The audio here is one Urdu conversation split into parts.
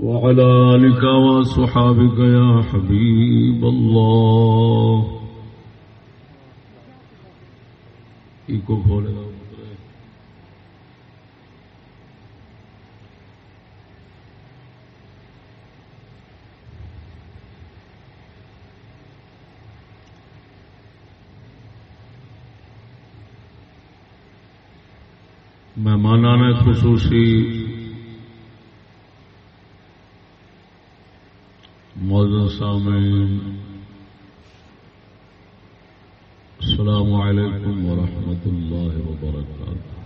وعلى آلك وصحابك يا حبيب الله. کھولے گا مہمانان خصوصی السامعين السلام عليكم ورحمة الله وبركاته.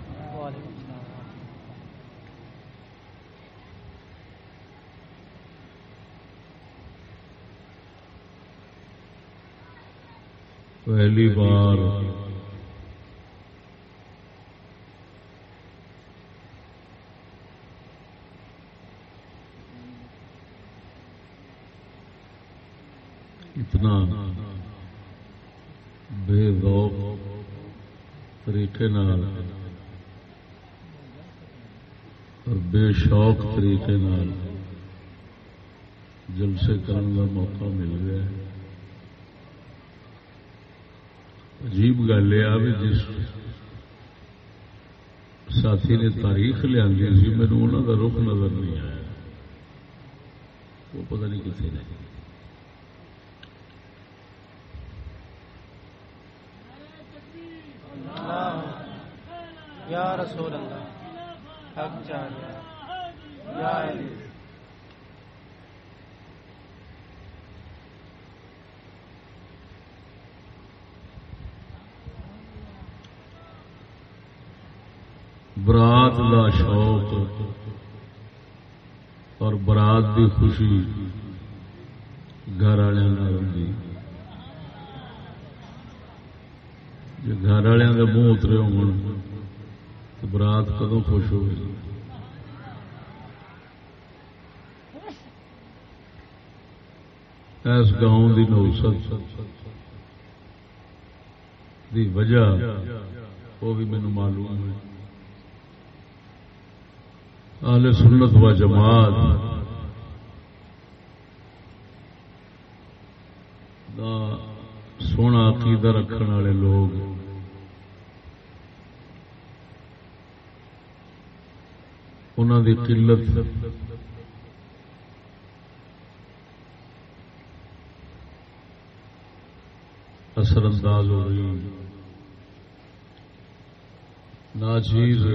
پہلی بار اتنا بے ذوق طریقے نال اور بے شوق طریقے نال جلسے کرنے کا موقع مل گیا عجیب گل یہ بھی جس ساتھی نے تاریخ لیا مینو انہوں کا رخ نظر نہیں آیا۔ وہ پتہ نہیں کتنے نہیں یا رسول اللہ، حق چاہیے یا علی۔ برات کا شوق اور برات کی خوشی گھر والوں جی گھر والوں کے منہ اترے ہو برات کدو خوش ہوئی اس گاؤں کی نوست دی وجہ وہ بھی مینو معلوم ہے۔ آل سنت و جماعت دا سونا عقیدہ رکھنے والے لوگ انہوں دی قلت۔ اثر انداز ہو رہی۔ ناچیز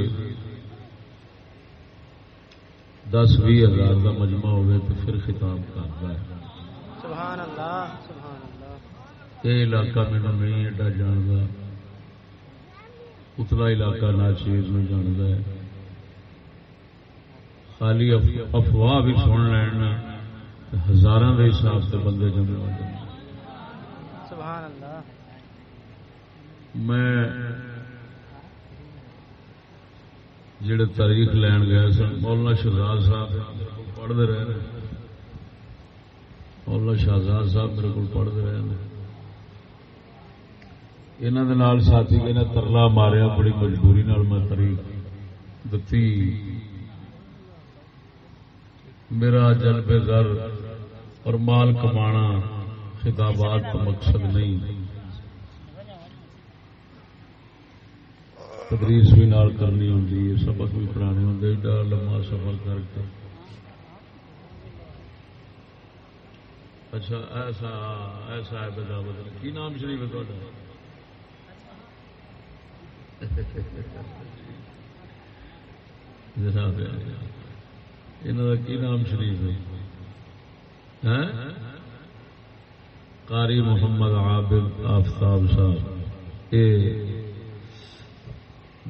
دس بھی ہزار کا مجمع ہوئے تو پھر خطاب کرتا ہے۔ سبحان اللہ سبحان اللہ یہ علاقہ میرا نہیں ایڈا جانتا اتلا علاقہ ناچیز میں جانتا ہے۔ خالی افواہ بھی سن لینا ہزار کے حساب سے بندے جمع ہو جائیں سبحان اللہ۔ میں جڑے تاریخ لین گئے سن مولانا شہزاد صاحب پڑھتے رہے مولانا شہزاد صاحب میرے کو پڑھتے رہے انہوں ساتھی نے ترلا ماریا بڑی مجبوری نال میں تاریخ دتی۔ میرا جلب گھر اور مال کمانا خطابات کا مقصد نہیں۔ تدریس بھی نال کرنی ہوں سبق بھی پڑھانے ہوں ایڈا لما سفر کر کے۔ اچھا ایسا ایسا ہے بداوت کی نام شریف ہے جناب انہوں کا کی نام شریف ہے قاری محمد عابد آفتاب صاحب یہ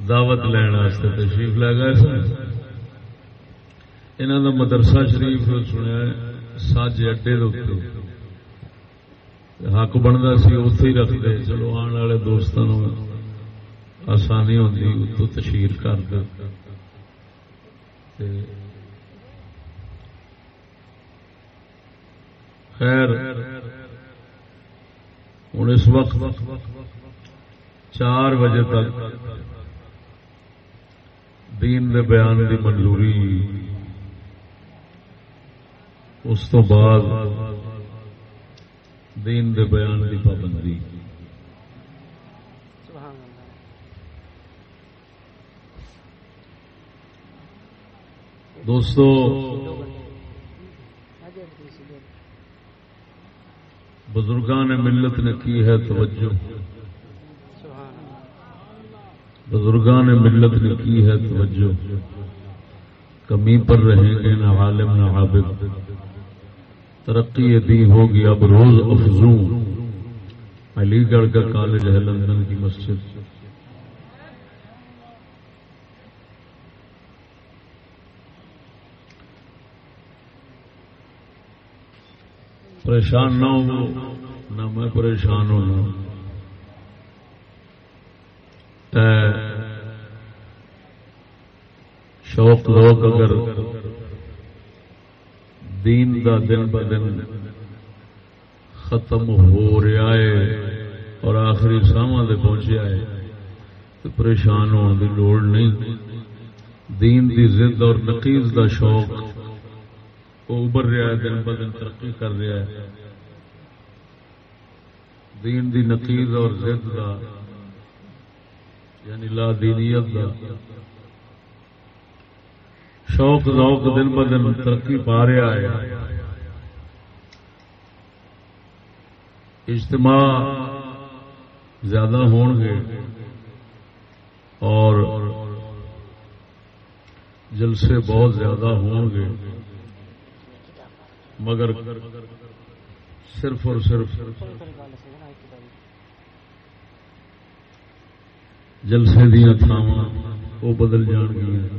دعوت لین تشریف لے گئے سن انہوں کا مدرسہ شریف سنیا سج اڈے حق بنتا سی اتے ہی رکھتے چلو آن والے دوستوں آسانی ہوتی اتو تشہیر کر دے خیر۔ ہوں اس وقت چار بجے تک دین دے بیان دی منظوری۔ اس تو بعد دین دے بیان کی پابندی۔ دوستو بزرگان ملت نے کی ہے توجہ؟ سبحان نے بزرگان ملت نے کی ہے توجہ؟ کمی پر رہیں گے نہ عالم نہ عابد۔ ترقی دی ہوگی، اب روز افزوں۔ علی گڑھ کا کالج ہے لندن کی مسجد۔ پریشان نہ ہو نہ میں پریشان ہونا شوق لوگ اگر دین دا دن ب دن ختم ہو رہا ہے اور آخری ساواں پہنچیا ہے تو پریشان ہونے کی لوڑ نہیں۔ دین دی ضد اور نقیز دا شوق وہ ابھر رہا ہے، دن ب دن ترقی کر رہا ہے۔ دین دی نقیز اور ضد دا یعنی لا دینیت دا۔ شوق، ذوق دن ب دن ترقی پا رہا ہے۔ اجتماع زیادہ ہون گے۔ اور جلسے بہت زیادہ ہون گے۔ مگر صرف اور صرف جلسے دیا تھاواں وہ بدل جان گیا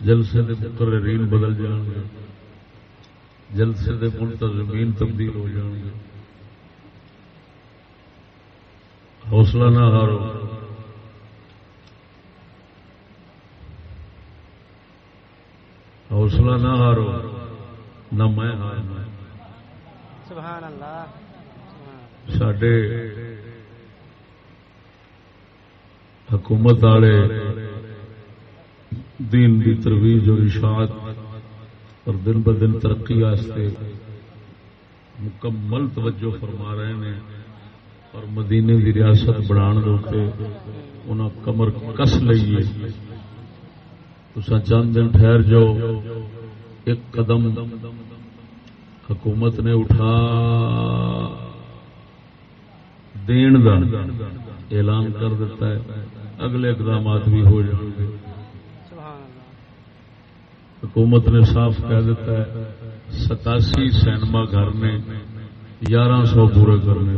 جلسے دے مقررین بدل جان گے۔ جلسے دے منتظمین تبدیل ہو جان گے۔ حوصلہ نہ ہارو۔ حوصلہ نہ ہارو۔ نہ میں سڈے حکومت والے دین دی ترویج اور اشاعت اور دن ب دن ترقی واسطے مکمل توجہ فرما رہے ہیں اور مدینے دی ریاست بنان دے انہاں کمر کس لئیے تسا چند دن ٹھہر جاؤ ایک قدم حکومت نے اٹھا، دین دا اعلان کر دیتا ہے، اگلے اقدامات بھی ہو جائیں گے۔ حکومت نے صاف کہہ دیتا ہے، ستاسی سینما گھر نے گیارہ سو پورے کرنے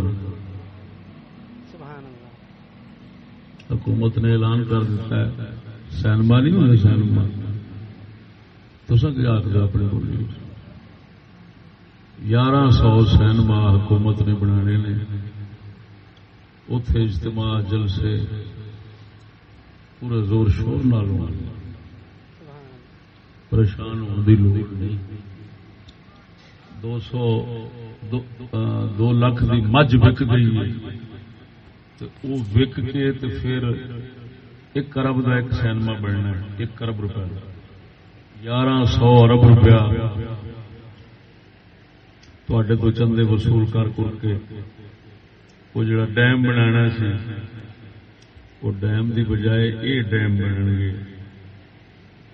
حکومت نے اعلان کر دیتا ہے، سینما نہیں ہونے سینما۔ تو کیا آخر اپنے بولی گیارہ سو سینما حکومت نے بنانے نے۔ اتے اجتماع جلسے پورے زور شور نال پریشان ہونے کی لوڑ نہیں۔ دو سو دو, دو لاکھ کی مجھ وک گئی وہ وک کے تے پھر ایک ارب کا ایک سینما بننا ہے۔ ایک ارب روپے کا گیارہ سو ارب روپیہ تے تو چندے وصول کر کر کے وہ جڑا ڈیم بنا سی، وہ ڈیم دی بجائے یہ ڈیم بنن گے۔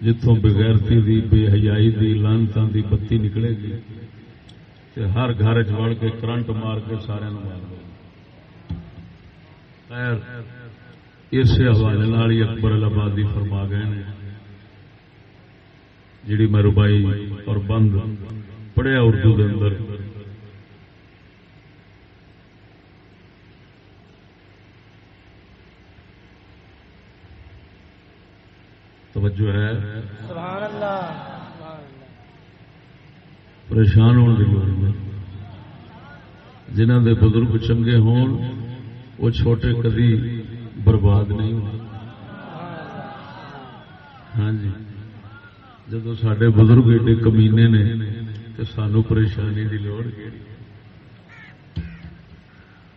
جتوں بغیرتی دی، بے حیائی دی، لانتاں دی بتی نکلے گی۔ تے ہر گھر چ کے کرنٹ مار کے سارے مار دے۔ خیر، اسی حوالے ہی اکبر الابادی فرما گئے نے۔ جڑی میں ربائی اور بند پڑھیا اردو دے اندر۔ توجہ ہے۔ سبحان اللہ پریشان ہونے کی لوڑ نہیں جنہ دے بزرگ چنگے ہون وہ چھوٹے کدی برباد نہیں ہاں جی۔ جدو سڈے بزرگ ایڈے کمینے نے تو سانو پریشانی کی لوڑ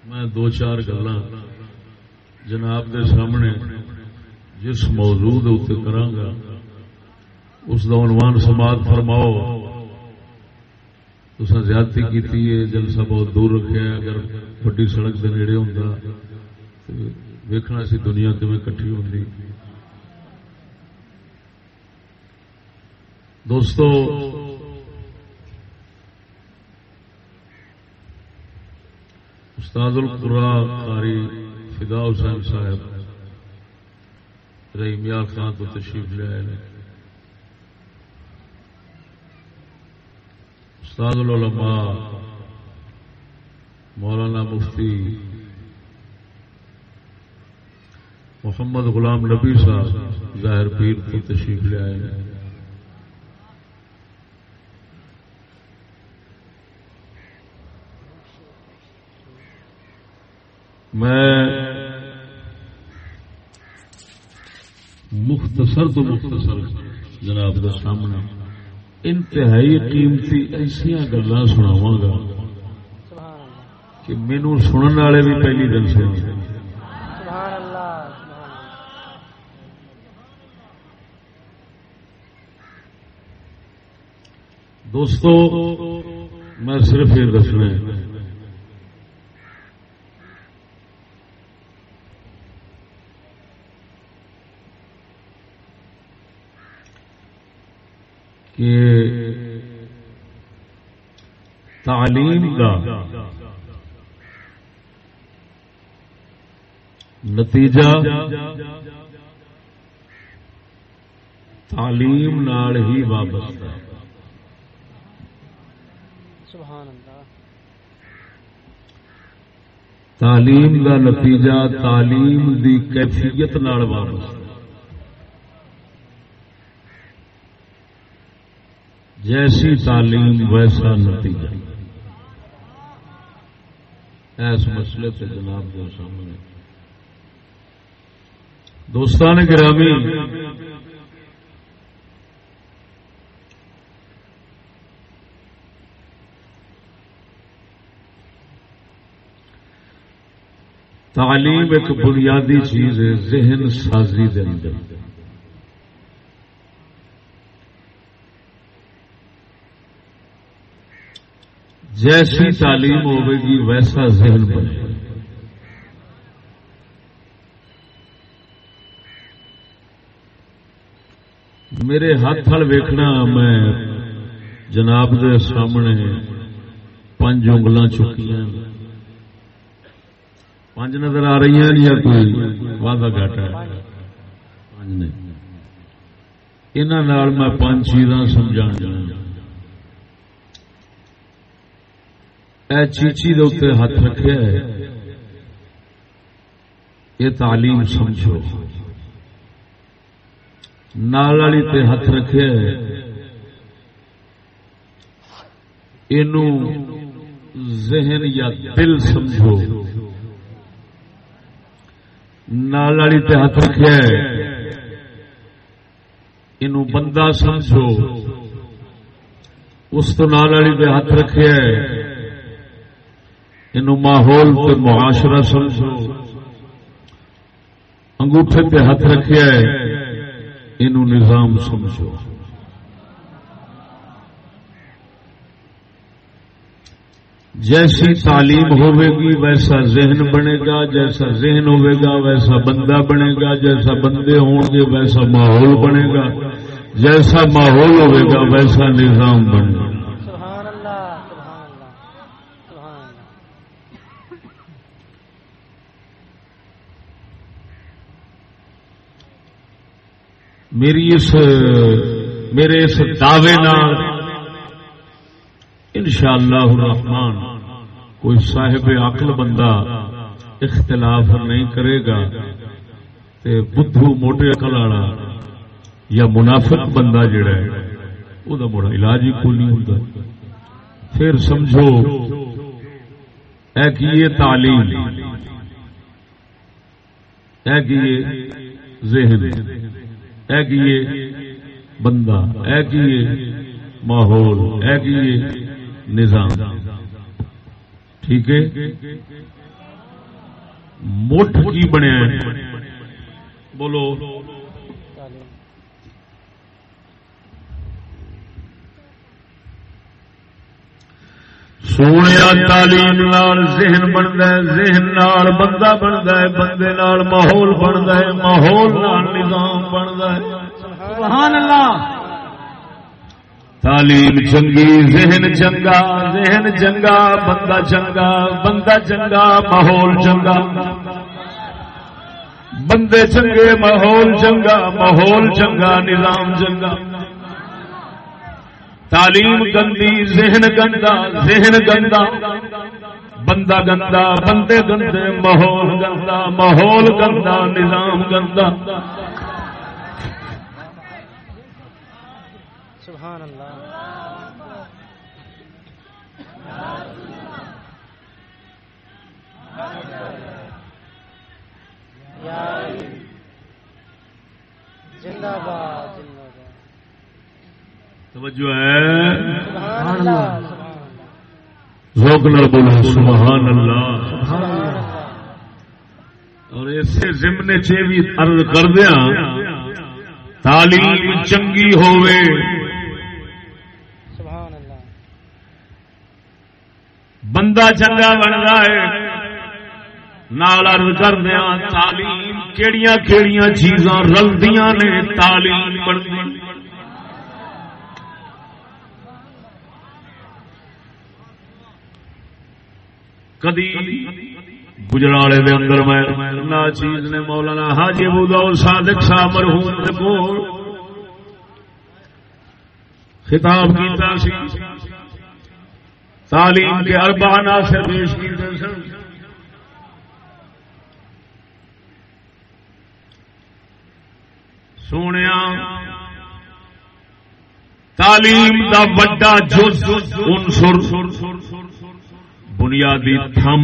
میں دو چار گلا جناب دے سامنے جس موضوع اتنے کرانگا اس دا عنوان سماعت فرماؤ اس زیادتی کی جلسہ بہت دور رکھا ہے اگر وڈی سڑک کے نیڑے ہوں ویکنا سی دنیا کم کٹھی ہوتی دوستو، استاد القرا قاری فدا حسین صاحب رحیم یار خان تو تشریف لے آئے استاد العلماء، مولانا مفتی محمد غلام نبی صاحب، ظاہر پیر تو تشریف لے آئے میں مختصر تو مختصر جناب کے سامنے انتہائی قیمتی ایسا گلا سناوا گا کہ مینو سننے والے بھی پہلی دن سن دوستو، میں صرف یہ دسنا کہ تعلیم کا نتیجہ تعلیم نال ہی وابستہ تعلیم کا نتیجہ تعلیم دی کیفیت نال وابستہ جیسی تعلیم ویسا نتیجہ۔ ایس مسئلے سے جناب کے سامنے۔ دوستان گرامی، تعلیم ایک بنیادی چیز ہے، ذہن سازی دے اندر۔ جیسی تعلیم ہوے گی جی، ویسا ذہن بنے۔ میرے ہاتھ ہل ویکنا میں جناب دے سامنے پانچ انگل چکی پانچ نظر آ رہی ہیں یا کوئی واضح گاٹا پانچ نے انہوں میں پانچ چیزاں سمجھا جانا اے چیچی دے ہاتھ رکھے یہ تعلیم سمجھو۔ نال والی تے ہاتھ رکھے ذہن یا دل سمجھو۔ نال والی تے ہاتھ رکھے یہ بندہ سمجھو۔ اس تو نال والی تے ہاتھ رکھے ماحول معاشرہ سمجھو۔ انگوٹھے پہ ہاتھ رکھے یہ نظام سمجھو۔ جیسی تعلیم ہوے گی، ویسا ذہن بنے گا۔ جیسا ذہن ہوے گا، ویسا بندہ بنے گا۔ جیسا بندے ہوں گے، ویسا ماحول بنے گا۔ جیسا ماحول ہوے گا، ویسا نظام بنے گا۔ میری اس، میرے اس دعوے ان شاء اللہ کوئی صاحب عقل بندہ اختلاف نہیں کرے گا تے بدھو موٹے عقل والا یا منافق بندہ جڑا ہے وہ بڑا علاج ہی کو نہیں ہوتا پھر سمجھو، اے کہ یہ تعلیم، اے کہ یہ ذہن؟ اے کیے بندہ، اے کیے ماحول، اے کیے نظام۔ ٹھیک ہے؟ مٹھ کی بنیا بولو۔ سونے تعلیم نال ذہن بنتا ہے ذہن نال بندہ بنتا ہے بندے نال ماحول بنتا ہے ماحول نال نظام بنتا ہے۔ سبحان اللہ۔ تعلیم چنگی ذہن چنگا ذہن چنگا بندہ چنگا بندہ چنگا ماحول چنگا۔ بندے چنگے ماحول چنگا ماحول چنگا نظام چنگا۔ تعلیم گندی، ذہن گندا ذہن گندا۔ بندہ گندا، بندے گندے، ماحول گندا ماحول گندا، نظام گندا۔ سبحان اللہ۔ زندہ باد توجہ ہے۔ سبحان اللہ۔ سبحان اللہ ذوق نال بولو سبحان اللہ۔ سبحان اللہ۔ اور اسے ضمن چ بھی عرض کردیا تعلیم چنگی ہووے۔ سبحان اللہ۔ بندہ چنگا بنتا ہے نال عرض کردیا تعلیم کیڑیاں کیڑیاں چیزاں رلدیاں نے تعلیم بنتی۔ کدی گجرالے دے اندر میں نا چیز نے مولانا حاجی ابو داؤد صادق صاحب مرحوم دے کول خطاب کیتا سی۔ تعلیم کے اربع عناصر پیش کیتے سن۔ سونیا، تعلیم دا وڈا جز، عنصر۔ بنیادی تھم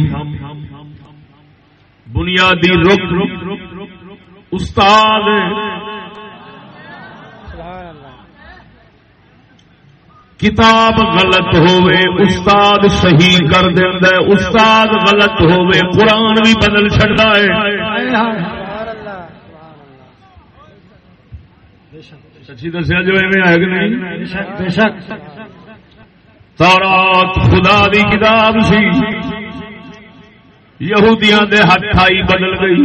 بنیادی رک استاد۔ کتاب غلط ہوئے استاد صحیح کر دینا ہے استاد غلط ہوئے قرآن بھی بدل چڑتا ہے۔ سچی دسیا جو ایویں آئے کہ نہیں؟ بے شک۔ تورات خدا دی کتاب سی یہودیاں دے ہاتھ آئی بدل گئی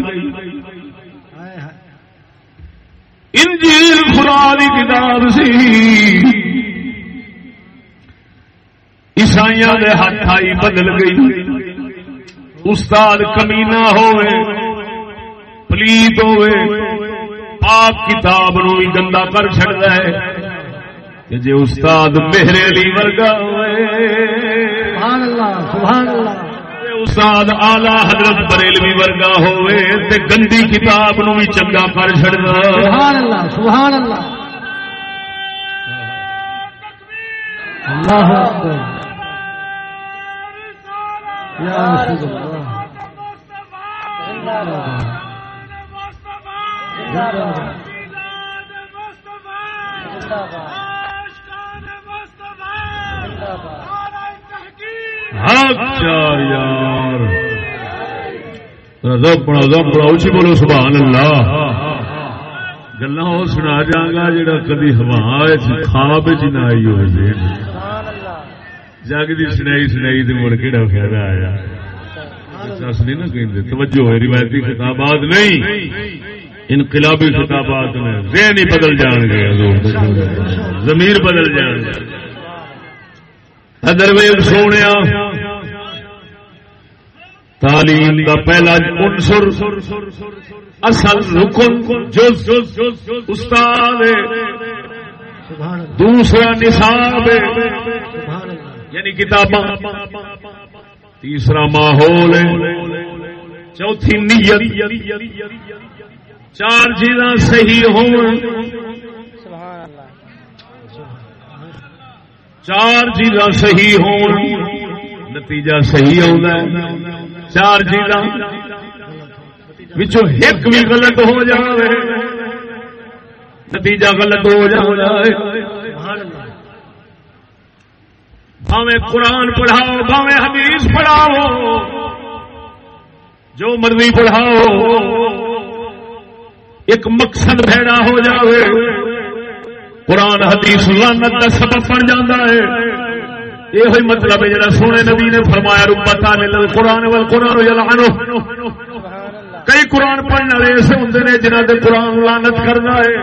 انجیل خدا دی کتاب سی عیسائیاں دے ہاتھ آئی بدل گئی استاد کمینا ہوئے پلیت ہوئے آپ کتاب نو بھی گندا کر چڑتا ہے کہ جے استاد میرے علی ورگا ہوئے سبحان اللہ سبحان اللہ۔ تے استاد آلہ حضرت بریلوی ورگا ہوئے تے گندی کتاب نو بھی چنگا کر چڑتا سبحان اللہ سبحان اللہ۔ اللہ اکبر یا رسول اللہ۔ زندہ باد زندہ باد زندہ باد زندہ باد حق چار یار رضب پڑا رضب پڑا اچھی بولو سبحان اللہ گلا وہ سنا جاگا جڑا کدی ہوا خواب چ نہ آئی ہو سبحان اللہ جگ دی سنائی سنائی تے مڑ کیڑا فائدہ آیا سس نہیں نا کہیں توجہ ہے روایتی خطابات نہیں انقلابی خطابات میں ذہن ہی بدل جان گے ضمیر بدل جان گے ادر ویل سونے تعلیم کا پہلا عنصر اصل رکن جز استاد دوسرا نصاب یعنی کتاباں۔ تیسرا ماحول چوتھی نیت۔ چار چیزاں صحیح ہون سبحان اللہ چار چیزاں صحیح ہون نتیجہ صحیح ہوتا ہے چار چیزاں وچوں ایک بھی غلط ہو جائے نتیجہ غلط ہو جائے سبحان بھاوے قرآن پڑھاؤ بھاوے حدیث پڑھاؤ جو مرضی پڑھاؤ ایک مقصد بھیڑا ہو جاوے قرآن حدیث لانت کا سبب بن جاتا ہے۔ یہ ہوئی مطلب ہے جڑا سونے نبی نے فرمایا ربتا نے قرآن وال قرآن یلعنو کئی قرآن پڑھنے والے ایسے ہوں نے جنہ دے قرآن لانت کرنا ہے۔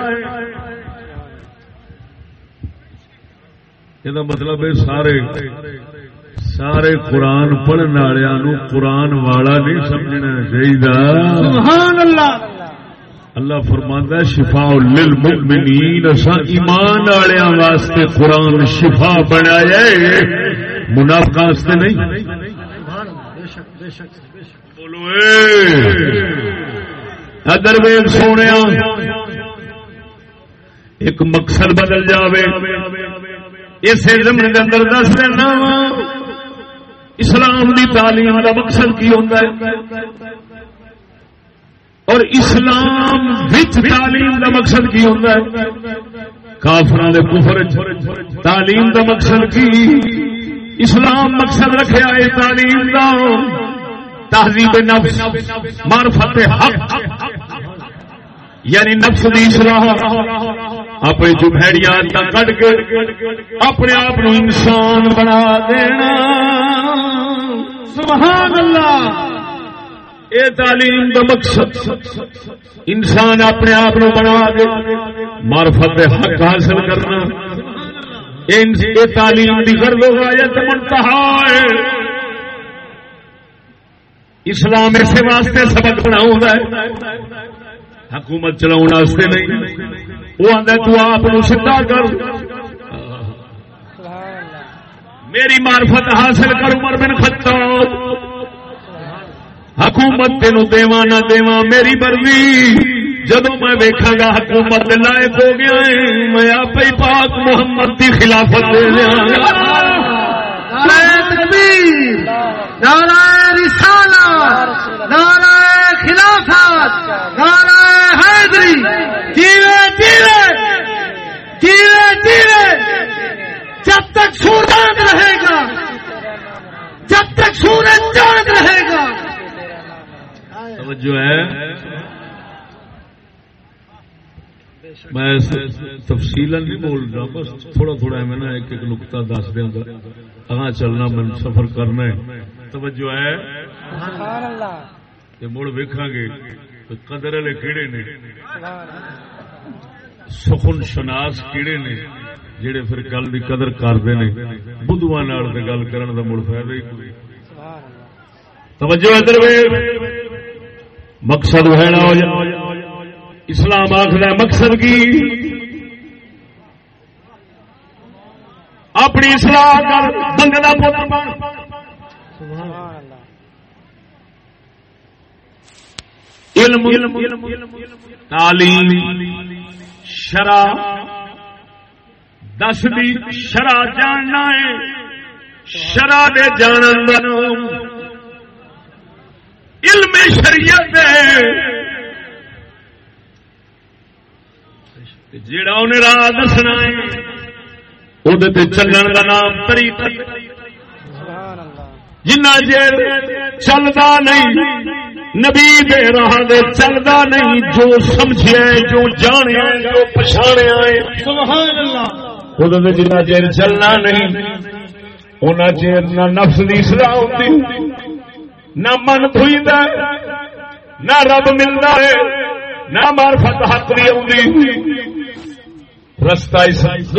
یہ مطلب ہے سارے سارے قرآن پڑھنے والوں قرآن والا نہیں سمجھنا چاہیے سبحان اللہ۔ اللہ فرماندا ہے، شفاء للمؤمنین اسا ایمان والےاں واسطے قرآن شفا بنایا ہے۔ منافقاں واسطے نہیں۔ سبحان اللہ بے شک بے شک بولو اے۔ ادر ویگ سونیا۔ ایک مقصد بدل جاوے۔ اسے زمین دے اندر دس دینا اسلام دی تعلیم دا مقصد کی ہوندا ہے؟ اور اسلام وچ تعلیم دا مقصد کی ہوندا ہے؟ کافراں دے کفر تعلیم دا مقصد کی؟ اسلام مقصد رکھیا ہے تعلیم دا۔ تہذیب نفس، معرفت حق۔ یعنی نفس دی اصلاح۔ اپنی جمہیڑیا کٹ کے اپنے آپ انسان بنا دینا۔ سبحان اللہ! اے تعلیم دا مقصد انسان اپنے آپ بنا دے معرفت حق حاصل کرنا۔ اے تعلیم دی کر لو غایت منتہا ہے۔ اسلام اسے واسطے سبق ہے۔ حکومت چلاؤ واسطے نہیں۔ وہ آدھا تو آپ سیدا کر۔ میری معرفت حاصل کر عمر بن خطاب۔ حکومت تین دیوا نہ دیوا میری مرضی۔ جدو میں ویکھا گا حکومت لائق ہو گیا ہے، میں آپ ہی پاک محمد کی خلافت دے دیا نعرہ رسالت، نعرہ خلافت، نعرہ حیدری۔ جیوے جیوے جیوے جیوے جب تک سورج رہے گا، جب تک سورج چاند رہے گا توجہ ہے۔ میں تفصیل نہیں بول رہا، بس تھوڑا تھوڑا میں نا ایک ایک نقطہ دس دیا۔ اگاں چلنا من سفر کرنا ہے۔ توجہ ہے۔ کہ مڑ ویکھاں گے قدر والے کیڑے نے؟ سخن شناس کیڑے نے؟ جڑے پھر گل دی قدر کرتے نے۔ بدھواں گل کرن دا مڑ فائدہ ہی کوئی۔ توجہ ادھر مقصد ہے ہو جا اسلام آخر مقصد کی؟ اپنی اصلاح کر، بندے دا پوتا بن علم، تعلیم، شرع۔ دس دی شرع جاننا ہے۔ شرع دے جانن دا نام۔ علم شریعت ہے۔ جیڑا انہیں راہ دسنا ہے وہ چلن کا نام اللہ جنا چیر چلتا نہیں نبی دے راہ دے چلتا نہیں جو سمجھیا ہے جو جانیا ہے جو اللہ وہ جنا چیر چلنا نہیں ان چیر نہ نفس کی سلاح ہوتی نہ من دھوئتا نہ رب ملتا ہے، نہ مارفت حق بھی آتی رستہ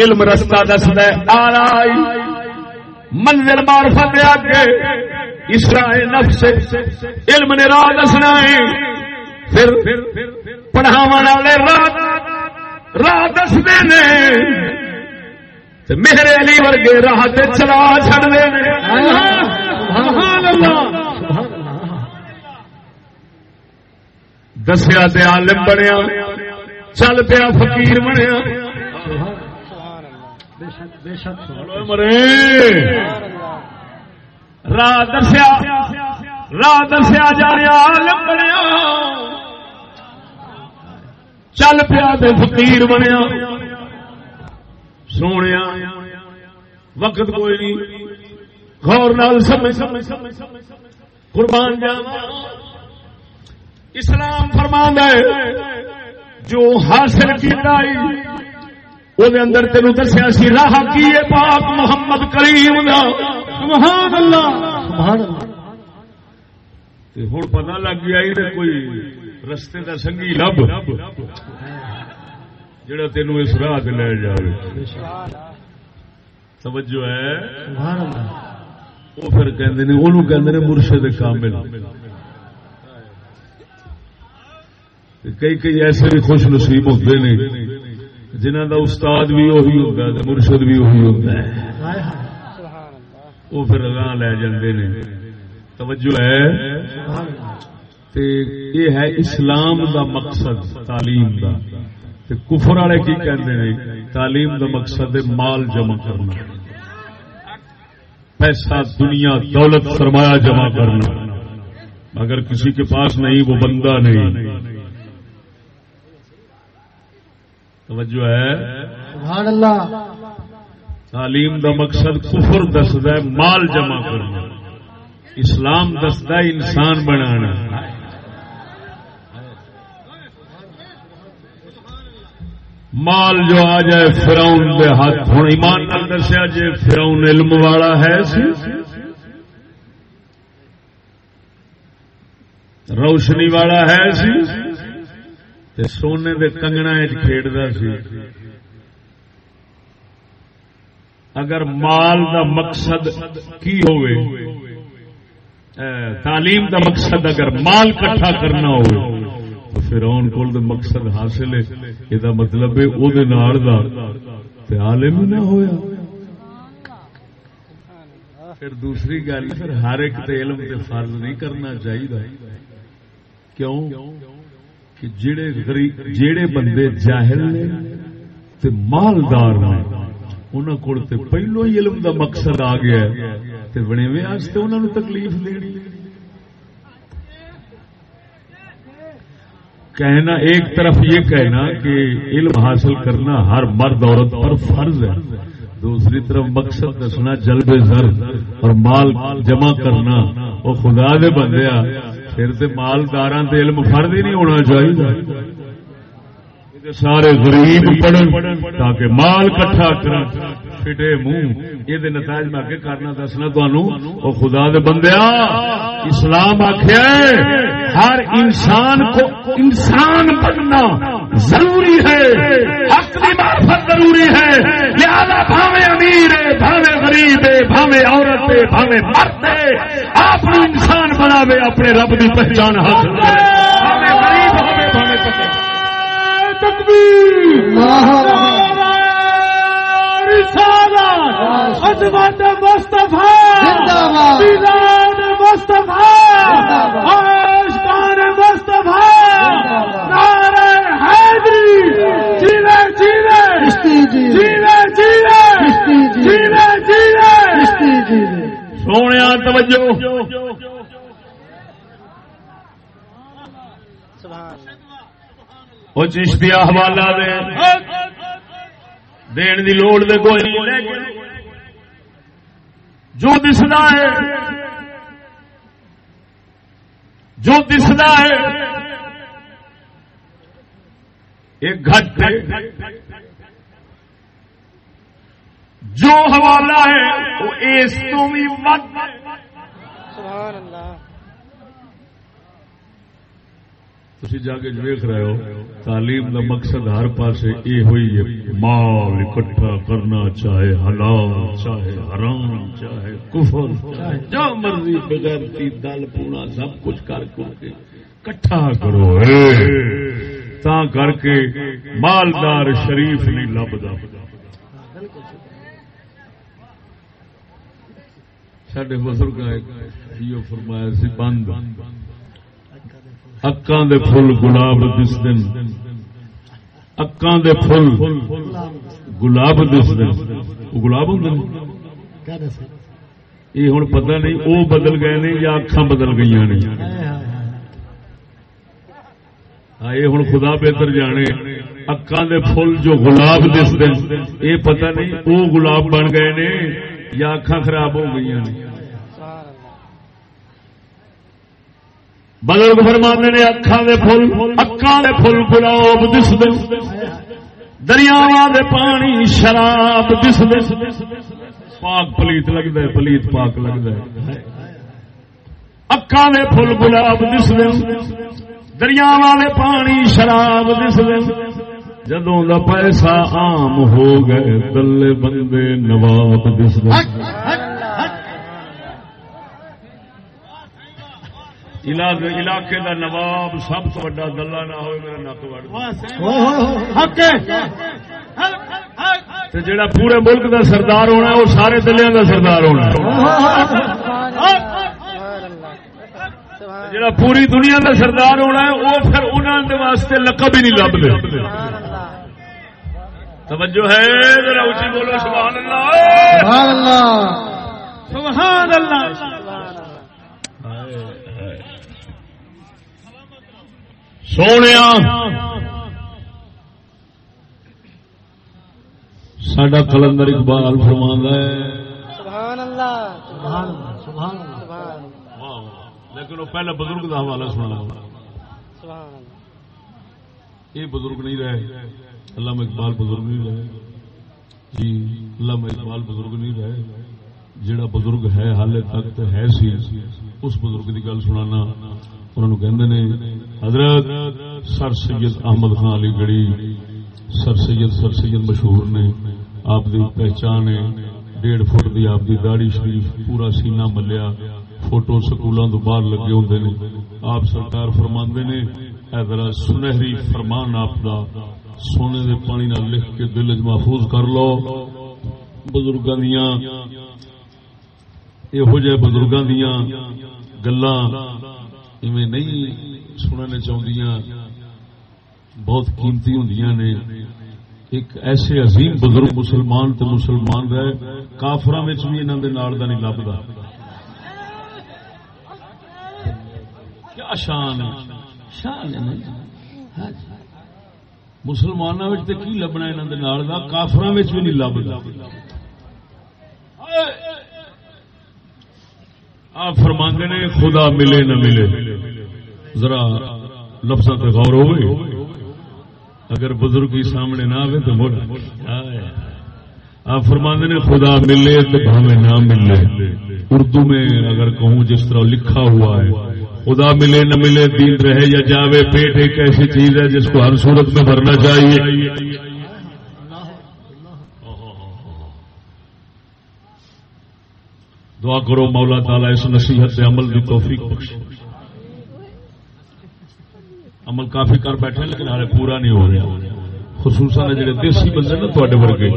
علم رستہ دستا آرائی منزل مارفت آگے اسراء نفس علم نے راہ دسنا ہے۔ پھر پڑھاو والے راہ راہ دستے نے۔ میرے علی ورگے راہ چلا چھڑتے نے سبحان اللہ دسیا تے عالم بنیا، چل پیا فقیر بنیا۔ مرے۔ راہ دسیا راہ دسیا جا رہا عالم بنیا۔ چل پیا تے فقیر بنیا۔ سونے وقت کوئی نہیں۔ غور نال سمجھ۔ قربان جاوا اسلام فرمان ہے جو حاصل کیتا وہ دے اندر تینوں دسیا سی راہ کی ہے پاک محمد کریم دا؟ سبحان اللہ سبحان اللہ۔ تے ہن پتہ لگ گیا کوئی رستے دا سنگی لب جڑا تینوں اس راہ تے لے جاوے۔ توجہ ہے؟ سبحان اللہ۔ وہ پھر کہندے نے اونوں کہندے نے مرشد کامل تے کئی کئی ایسے بھی خوش نصیب ہوندے نے جنہاں دا استاد بھی وہی ہوندا ہے مرشد بھی وہی ہوندا ہے۔ وہ پھر اگاں لے جاندے نے۔ توجہ ہے۔ تے یہ ہے اسلام دا مقصد، تعلیم دا۔ تے کفر والے کی کہندے نے، تعلیم دا مقصد ہے مال جمع کرنا۔ پیسہ، دنیا، دولت، سرمایہ جمع کرنا۔ اگر کسی کے پاس نہیں، وہ بندہ نہیں۔ توجہ ہے۔ سبحان اللہ۔ تعلیم دا مقصد کفر دسد ہے مال جمع کرنا۔ اسلام دسد ہے انسان بنانا۔ مال جو آ جائے فراؤن دے ہاتھ۔ ہوں ایمان نال دسیا جی فراؤن علم والا ہے سی روشنی والا ہے سی تے سونے دے کنگنا کھیڈدا سی۔ اگر مال دا مقصد کی ہوئے تعلیم دا مقصد اگر مال کٹھا کرنا ہوئے، تو پھر ان کو مقصد حاصل ہے۔ یہ مطلب ہے او دے نال دا تے عالم نہ ہویا۔ پھر دوسری گل پھر ہر ایک تے علم تے فرض نہیں کرنا چاہیے کیوں؟ کہ جڑے غریب جڑے بندے جاہل نے تے مالدار نے انہوں کو پہلو ہی علم دا مقصد آ گیا ہے۔ تے بنےوے واسطے انہوں نے تکلیف دینی۔ کہنا ایک طرف یہ کہنا کہ علم حاصل کرنا ہر مرد عورت پر فرض ہے۔ دوسری طرف مقصد دسنا جلب زر اور مال جمع کرنا۔ وہ خدا دے بندیا پھر تے مالدار علم فرد ہی نہیں ہونا چاہیے۔ سارے غریب پڑھن تاکہ مال کٹھا کرن۔ فٹے منہ۔ یہ نتائج میں اگے کرنا دسنا تانوں او خدا دے بندیا اسلام آکھیا ہر انسان کو انسان بننا ضروری ہے حق کی معرفت ضروری ہے۔ لہذا بھاوے امیر ہے بھاوے غریب ہے بھاوے عورت ہے بھاوے مرد ہے۔ آپ انسان بناوے اپنے رب کی پہچان حاصل کرے۔ مصطفیٰ! بلاد مصطفیٰ! آشکان مصطفیٰ! نعرہ حیدری! جیلے جیلے جیلے جیلے جیلے جیلے سونے توجہ۔ سبحان اللہ وہ چشتیا حوالہ دے۔ دین دی لوڑ دے کوئی جو دسدا ہے۔ جو دستا ہے ایک گھٹ جو حوالہ ہے، وہ اس تو بھی ود سبحان اللہ۔ تھی جا کے ویخ رہے ہو، تعلیم کا مقصد ہر پاسے یہ ہوئی ہے، مال اکٹھا کرنا، چاہے حلال، چاہے حرام، چاہے کفر، چاہے جو مرضی، بغیر کی دل پونا، سب کچھ کر کر کے کٹھا کرو۔ تا کر کے مالدار شریف نہیں لبدا۔ سڈے بزرگ فرمایا سی، بند۔ اکاں دے فل گلاب دس دن۔ اکاں دے فل گلاب دس دن۔ وہ گلاب ہوں یہ ہوں پتہ نہیں، وہ بدل گئے نے یا اکھاں بدل گئی نے۔ ہاں یہ ہوں خدا بہتر جانے۔ اکاں دے فل جو گلاب دس دن، یہ پتہ نہیں، وہ گلاب بن گئے نے یا اکھاں خراب ہو گئی نے سبحان اللہ بزرگ فرمانے نے اکھاں دے فل اکھاں دے فل گلاب دس دن دریاواں دے پانی شراب دس دس پاک پلیت لگتا ہے پلیت پاک لگتا ہے اکا دے پھل گلاب دس دس دریاواں دے پانی شراب دس دس جدوں دا پیسہ عام ہو گئے، دلے بندے نواب دس دس علاقے علاقے دا نواب سب تو بڑا دلہ نہ ہوئے میرا نک وڑ حق تے جڑا پورے ملک دا سردار ہونا وہ سارے دلیاں دا سردار ہونا جڑا پوری دنیا دا سردار ہونا ہے وہ پھر انہوں دے واسطے لقب ہی نہیں لب دے توجہ ہے ذرا اونچی بولو سبحان اللہ۔ سبحان اللہ۔ سونے سڈا کلندر اقبال فرماندہ ہے۔ سبحان اللہ سبحان اللہ سبحان اللہ سبحان اللہ لیکن وہ پہلے بزرگ کا حوالہ سنا سبحان اللہ یہ بزرگ نہیں رہے۔ علامہ اقبال بزرگ نہیں رہے۔ جی علامہ اقبال بزرگ نہیں رہے۔ جڑا بزرگ ہے حالے تک ہے سی۔ اس بزرگ کی گل سنانا۔ انہوں نے کہندے نے، حضرت سر سید احمد خان علی گڑھی، سر سید سر سید مشہور نے، آپ دی پہچان ہے، ڈیڑھ فٹ دی آپ دی داڑھی شریف، پورا سینہ ملیا، فوٹو سکولوں تو باہر لگے ہوندے نے۔ آپ سرکار فرماندے نے، اے ذرا سنہری فرمان آپ دا، سونے دے پانی نال لکھ کے دل وچ محفوظ کر لو۔ بزرگاں دیاں، یہو جہ بزرگاں دیاں گلاں ایویں نہیں سننے چاہدیاں بہت قیمتی ہوندیاں نے۔ ایک ایسے عظیم بزرگ مسلمان تے مسلمان رہے، کافراں وچ بھی انہاں دے نال دا نہیں لبدا۔ کیا شان شان ہے نا جی۔ ہاں جی۔ مسلمانوں تے کی لبنا انہاں دے نال دا؟ کافراں وچ بھی نہیں لبدا۔ آپ فرماندے نے، خدا ملے نہ ملے۔ ذرا لفظ پہ غور ہوئے۔ اگر بزرگ ہی سامنے نہ آئے تو مڑ۔ آپ فرماندے نے خدا ملے تو بھاوے نہ ملے۔ اردو میں اگر کہوں جس طرح لکھا ہوا ہے، خدا ملے نہ ملے، دین رہے یا جاوے، پیٹ ایک ایسی چیز ہے جس کو ہر صورت میں بھرنا چاہیے۔ دعا کرو مولا تعالی اس نصیحت سے عمل کی توفیق بخش عمل کافی کر بیٹھے لیکن ہالے پورا نہیں ہو رہا۔ خصوصاً جڑے دیسی بندے نا تے ورگے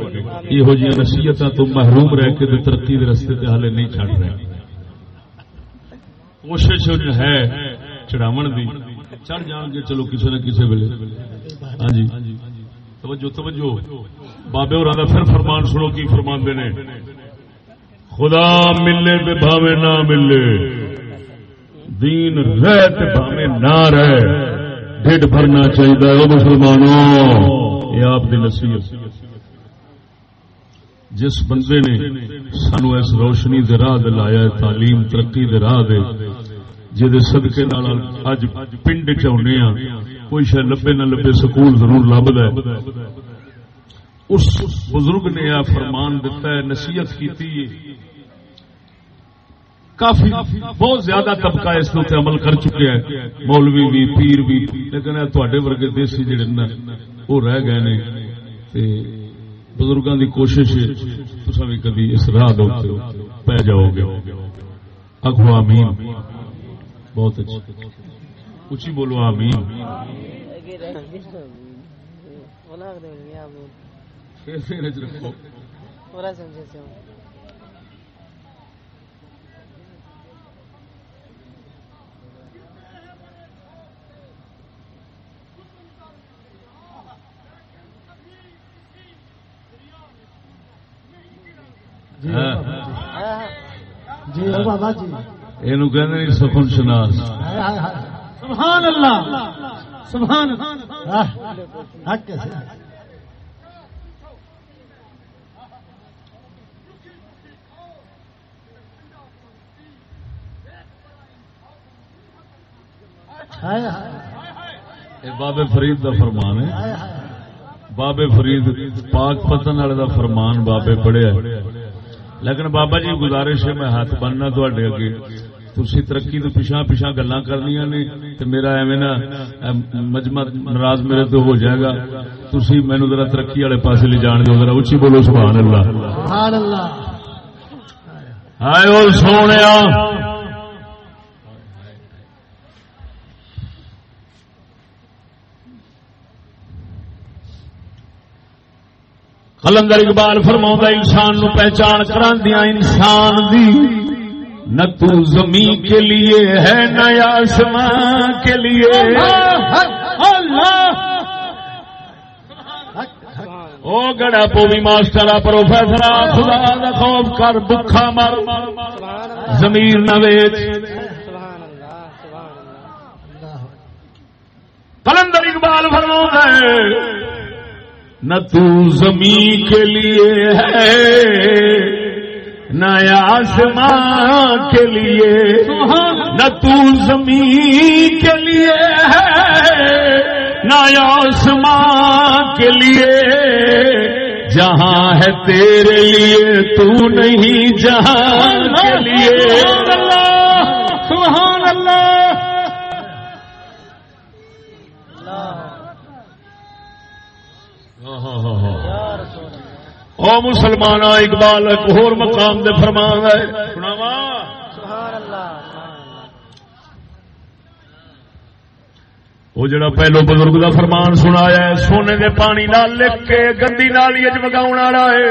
یہو جی نصیحت تو محروم رہ کے ترقی کے رستے تے ہالے نہیں چڑھ رہے۔ کوشش ہے چڑھاو دی۔ چڑھ جان گے، چلو کسی نہ کسی ویلے۔ ہاں جی۔ توجہ توجہ۔ بابے اور پھر فرمان سنو کی فرمان نے۔ خدا ملے تے بھاوے نہ ملے۔ دین رہ تے بھاوے نہ رہ ڈھڈ بھرنا چاہیے وہ مسلمانوں۔ یہ آپ کی نصیحت۔ جس بندے نے سانو اس روشنی دے راہ دے لایا تعلیم، ترقی دے راہ دے جہد صدقے اج پنڈ چاہنے ہاں کوئی شاید لبے نہ لبے سکول ضرور لبد ہے۔ اس بزرگ نے یہ فرمان دیتا ہے، نصیحت کی کافی بہت زیادہ طبقہ اس کے عمل کر چکے ہیں۔ مولوی بھی پیر بھی۔ لیکن تے ورگے دیسی جڑے نا وہ رہ گئے نے۔ بزرگوں کی کوشش تصا بھی کدی اس راہ پی جاؤ گے۔ اگو آمین۔ بہت اچھی اچھی بولو آمین۔ رکھو۔ جی بابا جی۔ یہ کہ سخن شناس۔ سبحان اللہ۔ سبحان حق بابے فرید کا فرمان ہے۔ بابے فرید پاک پتن والے دا فرمان بابے پڑھیا لیکن بابا جی گزارش ہے میں ہاتھ بننا تڈے اگے۔ تھی ترقی تو پیچھا پیچھا گلا کرنی نے تو میرا ایویں نا مجمع ناراض میرے تو ہو جائے گا۔ تھی مینو ذرا ترقی والے پاس لے جان دو ذرا اچھی بولو سبحان اللہ۔ سبحان اللہ۔ ہائے سونے کلندر اقبال فرما انسان نو پہچان کرا دیا انسان دی نہ تو زمین کے لیے ہے، نہ آسمان کے لیے۔ او گڑا پوی ماسٹر پروفیسر خدا دا خوف کر بکھا مر۔ زمین نہ ویچ۔ سبحان کلندر اقبال فرما ہے نہ تو زمین کے لیے ہے، نہ آسمان کے لیے، نہ تو زمین کے لیے ہے، نہ آسمان کے لیے۔ جہاں ہے تیرے لیے، تو نہیں جہاں کے لیے۔ او مسلمان اقبال، ایک ہور مقام دے فرمان ہے۔ سناوا سبحان اللہ وہ جڑا پہلو بزرگ دا فرمان سنایا ہے، سونے دے پانی نال لکھ کے گندی نالی اج مگاؤن والا ہے۔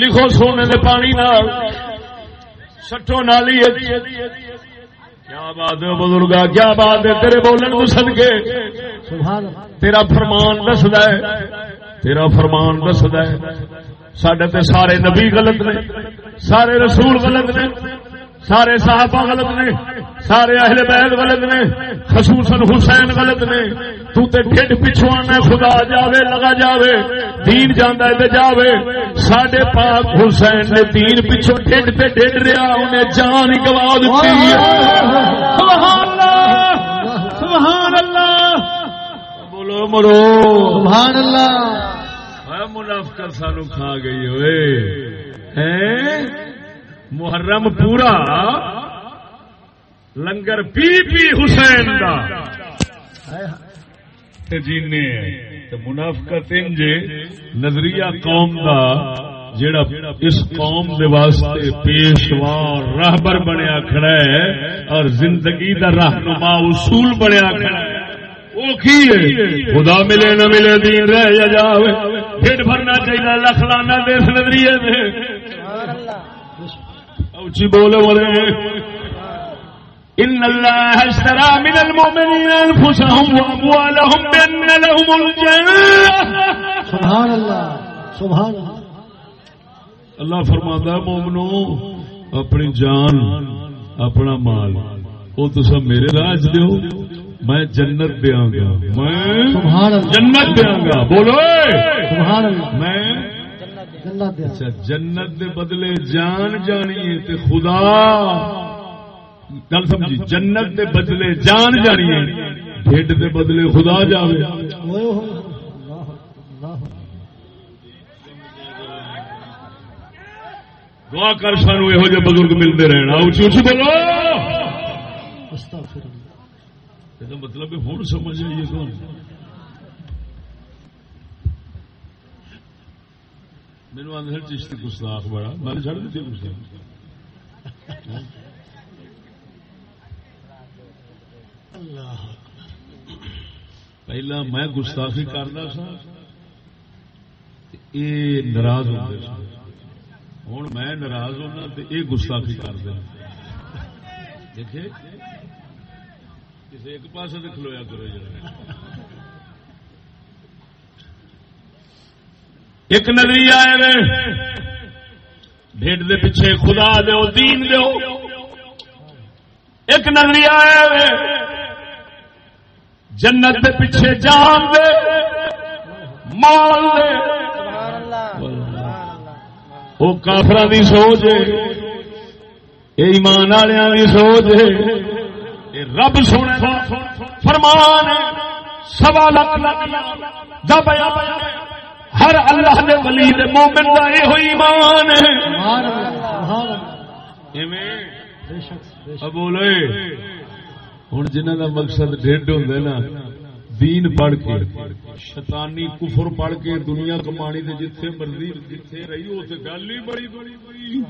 لکھو سونے دے پانی نال سٹو نالی کیا بات ہے بزرگا کیا بات ہے؟ تیرے بولن کو صدقے۔ سبحان تیرا فرمان دسد ہے۔ تیرا فرمان دسد ہے۔ سڈے تے سارے نبی غلط نے، سارے رسول غلط نے۔ سارے صحابہ غلط نے سارے اہل بیت غلط نے خصوصاً حسین غلط نے۔ تو تے ڈھڈ پچھو آنا خدا جاوے لگا جاوے دین جانا ہے تے جاوے۔ ساڈے پاک حسین نے دین پچھو ڈھڈ تے ڈھڈ رہا انہیں جان ہی گوا دیتی سبحان اللہ سبحان اللہ بولو مرو۔ سبحان اللہ۔ منافقت سانو کھا گئی ہوئے۔ ہیں؟ محرم پورا، لنگر پی پی حسین دا۔ جینے ہیں۔ منافقت انج نظریہ قوم دا جڑا اس قوم دے واسطے پیشوا راہبر بنیا کھڑا ہے، اور زندگی دا رہنما اصول بنیا کھڑا ہے۔ وہ کی ہے؟ خدا ملے نہ ملے، دین رہ یا جاوے۔ ڈھڈ بھرنا چاہیے لکھ لانا دے اس نظریے سے اچھی بولے بولے ان اللہ اشترى من المؤمنين انفسهم واموالهم بان لهم الجنه سبحان اللہ سبحان اللہ اللہ فرماتا ہے مومنو اپنی جان اپنا مال وہ تو میرے راج دیو میں جنت دیاں گا۔ میں سبحان اللہ جنت دیاں گا۔ بولو۔ سبحان اللہ میں اچھا جنت دے بدلے جان جانی ہے تے خدا۔ گل سمجھی جنت دے بدلے جان جانی ہے ڈھڈ دے بدلے خدا جاوے۔ دعا کر سانو یہو جہ بزرگ ملتے رہنا اچھی اچھی بولو۔ مطلب ہوں سمجھ آئیے کون؟ میرے آدھے چشتی گستاخ بڑا میں چڑھ دیتی گستاخ پہلا میں گستاخی کرنا سا یہ ناراض ہوتے سن ہوں میں ناراض ہونا تو یہ گستاخی کر دیں دیکھے کسی ایک پاس کھلویا کرو جا ایک نظریہ ہے ڈیڈ دے پیچھے خدا دو دین دو ایک نظریہ ہے جنت دے پیچھے جان دے مال دے وہ کافر دی سوچ ہے یہ ایمان والوں کی سوچ ہے رب سونے فرمان سوا لکھ لکھ دا ہر اللہ دے ولی دے مومن دا یہ ہوئی ایمان ہے۔ بولے ہوں جنہ کا مقصد ڈیڈ ہوں نا دین پڑھ کے شیطانی کفر پڑھ کے دنیا کمانی دے جتھے مرضی جتھے رہی ہو تے گل ہی بڑی بڑی بڑی۔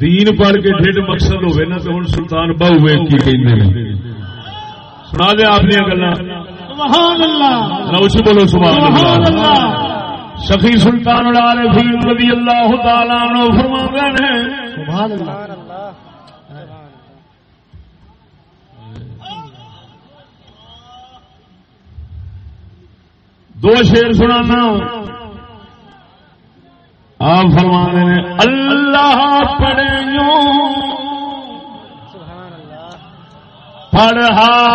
دین پڑھ کے ڈیڈ مقصد ہوئے نا تو ہوں سلطان بہو کی کہندے نے۔ سنا دے آپ دیا گلا سبحان اللہ۔ بولو سبحان سبحان اللہ۔ سخی سلطان العارفین رضی اللہ تعالی عنہ فرماتے ہیں سبحان اللہ۔ دو شیر سنانا۔ آپ فرمانے نے اللہ اللہ۔ پڑھا۔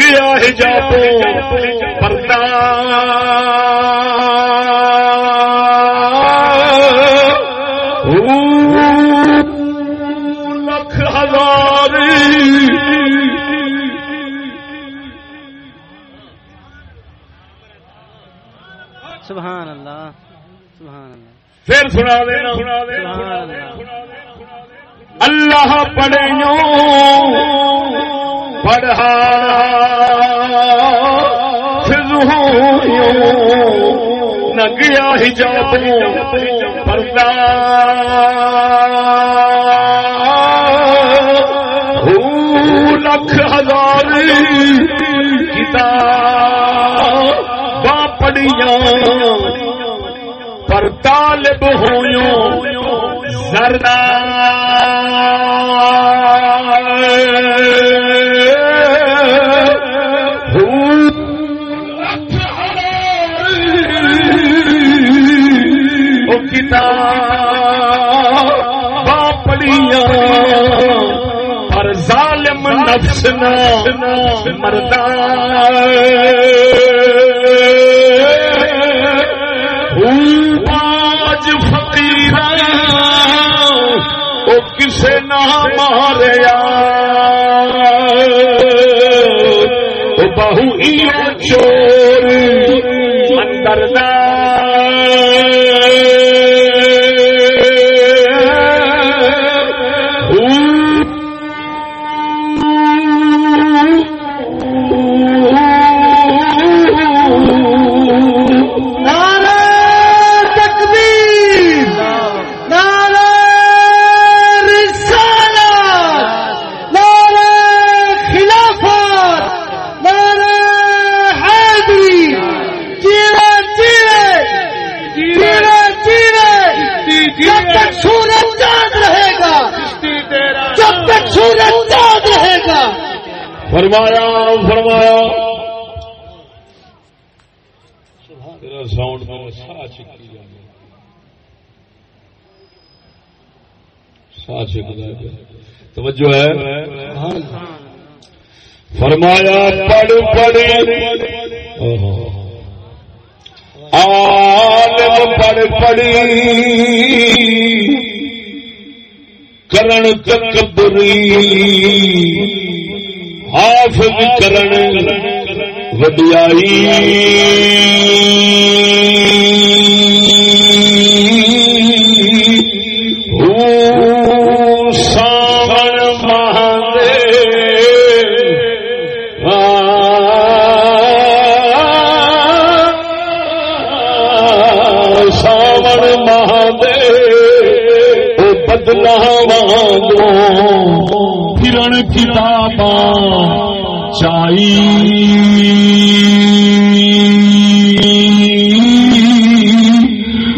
گیا حجاب پردہ۔ لکھ ہزار سبحان اللہ سبحان اللہ۔ پھر سنا دینا سنا سبحان دینا اللہ اللہ پڑھے پڑھا نہ گیا حجاب پردہ ہو لکھ ہزار کتاب پڑھیاں پر طالب ہویوں زردہ او کتاب پر ظالم نفس نہ مردان آج فقیر وہ کسے نہ ماریا بہو چور اندر نعرہ فرمایا فرمایا۔ تیرا ساؤنڈ میرا سا چکی جانا سا چکتا توجہ ہے۔ فرمایا، پڑھ پڑھ۔ عالم پڑھ، پڑھی۔ کرن تکبری۔ حافظ کرن وڈیائی۔ چائی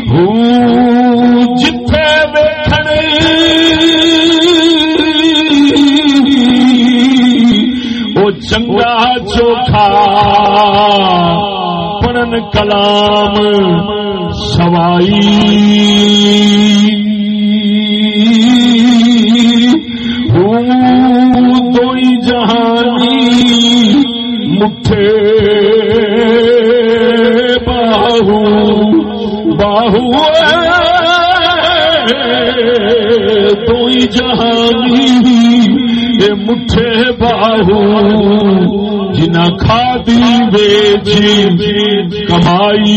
ہوں جتھے او چنگا چوکھا پڑھ کلام سوائی۔ ہوں دوئی جہانی مٹھے باہو باہو دوئی جہانی یہ مٹھے باہو جنا کھادی بیچی کمائی۔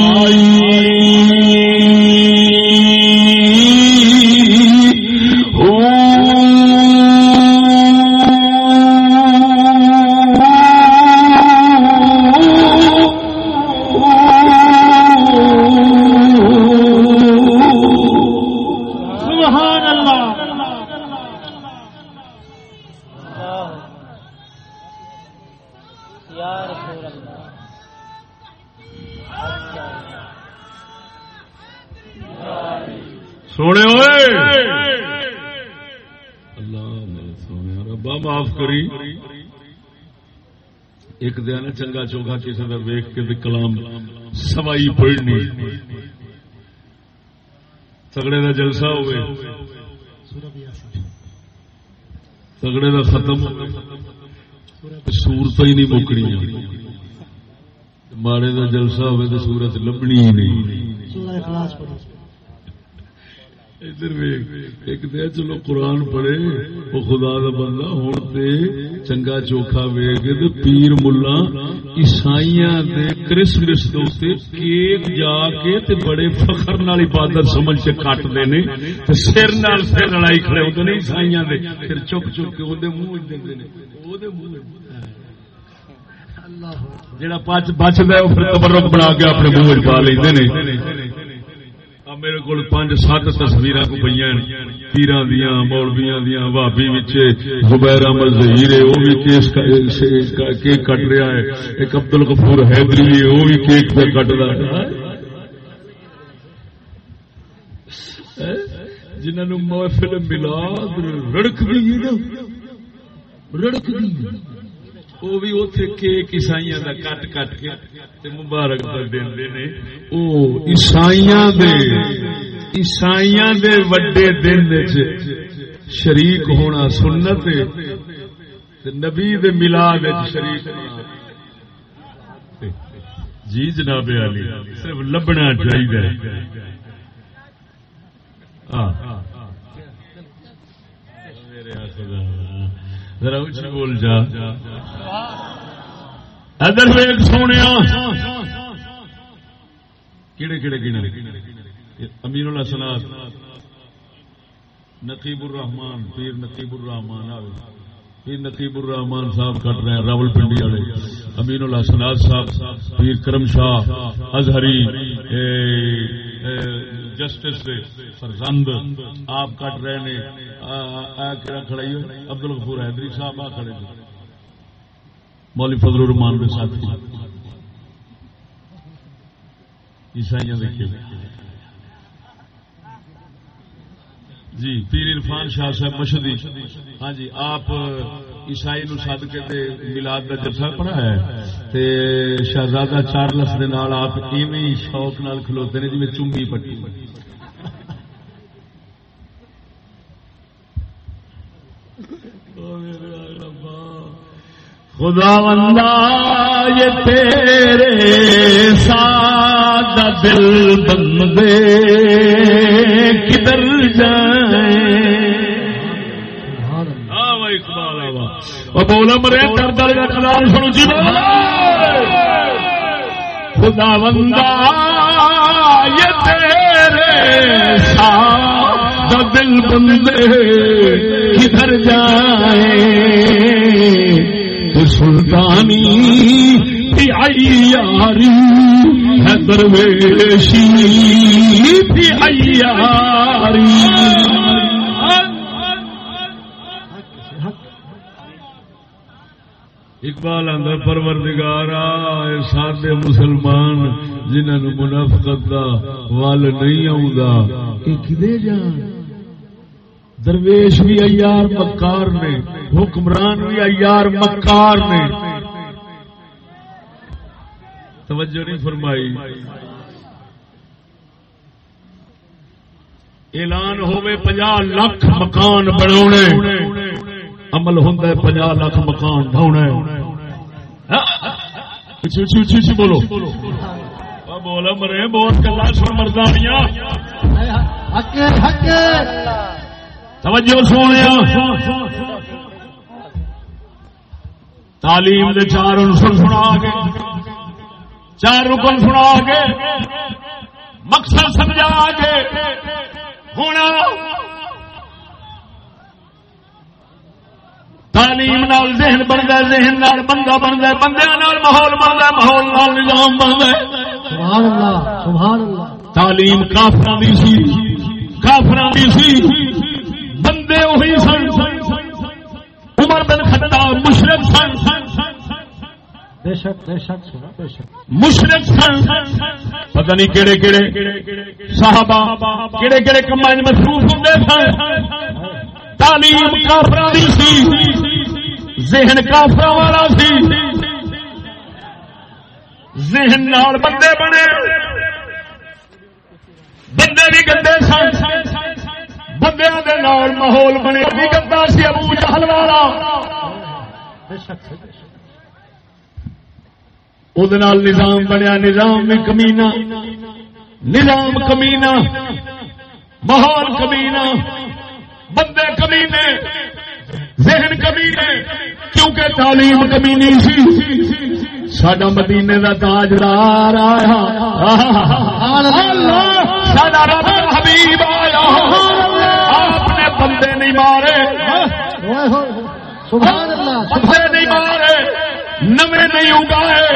ایک دن چنگا چوکا کسی کا ویخ کے کلام سوائی پڑھنی۔ تگڑے کا جلسہ ہوئے۔ تگڑے کا ختم سورت ہی نہیں مکنی ماڑے کا جلسہ ہوئے تو سورت لبنی ہی نہیں۔ ادھر ایک دے چلو قرآن پڑھے، وہ خدا دا بندہ ہوں تے چنگا چوکھا ویگ تے پیر ملا، عیسائیاں دے کرسمس دے اوتے کیک جا کے تے بڑے فخر نال عبادت سمجھ کے کٹ دے نے، تے سر نال سر لڑائی کھڑے ہوندے نے عیسائیاں دے، پھر چک چک کے اودے منہ وچ دیندے نے، اودے منہ وچ جڑا بچ بچدا ہے او پھر تبرک بنا کے اپنے منہ وچ پا لیندے نے۔ میرے کو پانچ سات تصویر کو پہ پیران دیا مولویا دیا بھابی زبیر احمد ظہیر وہ بھی کیک کٹ رہا ہے۔ ایک ابدل کپور حیدری ہے، وہ بھی کیک پہ کٹ رہا ہے۔ جنہوں محفل ملاد رڑک گئی رڑک گئی وہ بھی اتے کیک عیسائی کا کٹ کٹ کے تے مبارک دے نے او عیسائیاں دے عیسائیاں دے وڈے دن شریک ہونا سنت نبی دے میلاد وچ شریک جی جناب علی صرف لبنا چاہیے ذرا اچھی بول جا۔ ادھر ویگ سونے کہڑے کہڑے گنے؟ امین اللہ سناد نقیب الرحمان پیر نقیب الرحمان آئے پیر نقیب الرحمان صاحب کٹ رہے ہیں راول پنڈی والے۔ امین اللہ سناد صاحب، پیر کرم شاہ اظہری جسٹس دے فرزند آپ کٹ رہے نے کھڑائی عبد الغفور حیدری صاحب آ کھڑے مولوی فضل الرحمان کے ساتھی۔ عیسائیاں دیکھے جی پیر عرفان شاہ صاحب مشدی ہاں جی آپ عیسائی نو سد کے تے ملاد کا جلسہ پڑھا ہے۔ تے شہزادہ چارلس دے نال آپ ایویں شوق نال کھلوتے نے جی چنگی پٹی۔ خدا بندہ، یہ تیرے ساتھ دل بندے، کدھر جائیں بولا مرے در در کا کلام سنو جی خدا بندہ یہ تیرے ساتھ دل بندے کدھر جائیں سلطانی یاری ہے درویشی یاری۔ اقبال اندر پروردگارا سارے مسلمان جنہوں منافقت کا ول نہیں آدھے جان؟ درویش بھی ایار مکار نے حکمران بھی ایار مکار نے۔ توجہ نہیں فرمائی۔ اعلان ہوئے پناہ لاکھ مکان بنا عمل ہوں پناہ لاکھ مکان ڈھونا بولو۔ آ بولا مرے بہت گلا سن مردانیاں۔ توجہ سونے تعلیم دے چار عنصر سنا کے۔ چار رکن سنا کے۔ مقصد سمجھا کے۔ ہونا۔ تعلیم نال ذہن بنتا ذہن نال بندہ بنتا بندے نال ماحول بنتا ماحول نال نظام بنتا سبحان اللہ سبحان اللہ۔ تعلیم کافر دی سی کافر دی سی۔ بندے وہی سن۔ عمر بن خطاب مشرق سن۔ بے شک بے شک سنا بے شک۔ مشرق سن۔ پتہ نہیں کہڑے کہڑے صحابہ مصروف سن۔ تعلیم کافر دی سی، ذہن کافر والا سی۔ ذہن نال بندے بنے۔ بندے بھی گندے سن۔ بندیاں دے نال ماحول بنے۔ بھی گندا سی ابو جہل والا۔ وہ نظام بنیا۔ نظام میں کمینا نظام کمینا ماحول کمینا بندے کمینے، ذہن کمینے، کیونکہ تعلیم کمینی سی۔ سڈا مدینے کا تاجدار آیا۔ سڈا رب حبیب آیا۔ آپ نے بندے نہیں مارے۔ بندے نہیں مارے۔ نویں نہیں اگائے۔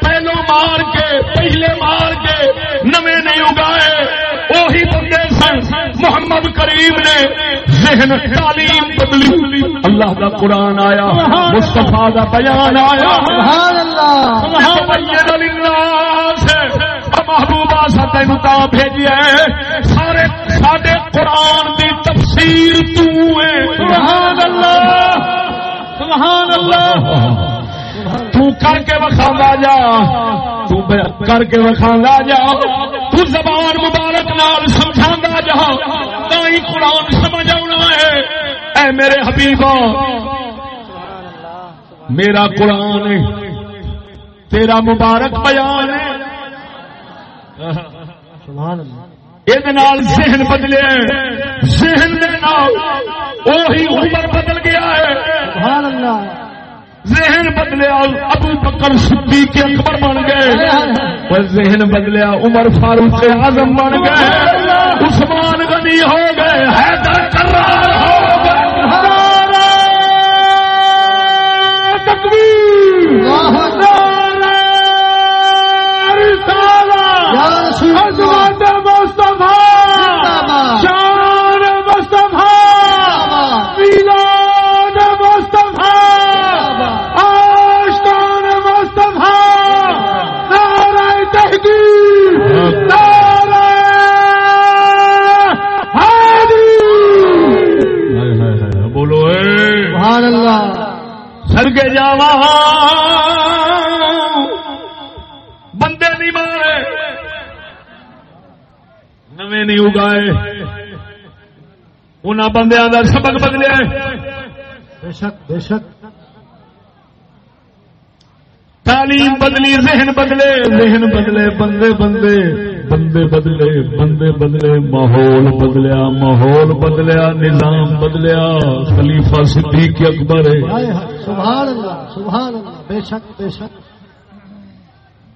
پہلو مار کے، پہلے مار کے نویں نہیں اگائے۔ وہی محمد کریم نے ذہن تعلیم بدلی. اللہ کا قرآن آیا مستفا کا بیان آیا. محبوبہ سا تین تا بھیجیا ہے سارے ساڈے قرآن دی تفسیر تو ہے. سبحان اللہ. سبحان اللہ. تو کر کے وکھاوا جا۔ تو کر کے وکھاوا جا۔ تو زبان مبارک نال سمجھا جا۔ تھی قرآن سمجھ آنا ہے۔ اے میرے حبیبا میرا قرآن ہے۔ تیرا مبارک بیان ہے۔ ذہن بدلے ذہن دے نال وہی عمر بدل گیا ہے۔ سبحان اللہ۔ ذہن بدلیا، ابو بکر صدیق اکبر بن گئے۔ اور ذہن بدلیا، عمر فاروق اعظم بن گئے۔ عثمان غنی ہو گئے، حیدر کرار ہو بندے نہیں مارے۔ نویں نہیں اگائے۔ ان بندیاں کا سبق بدلے بے شک بے شک۔ تعلیم بدلی ذہن بدلے ذہن بدلے بندے بندے۔ بندے بدلے بندے بدلے ماحول بدلیا ماحول بدلیا نظام بدلیا خلیفہ صدیق اکبر ہے۔ سبحان اللہ سبحان اللہ بے شک بے شک۔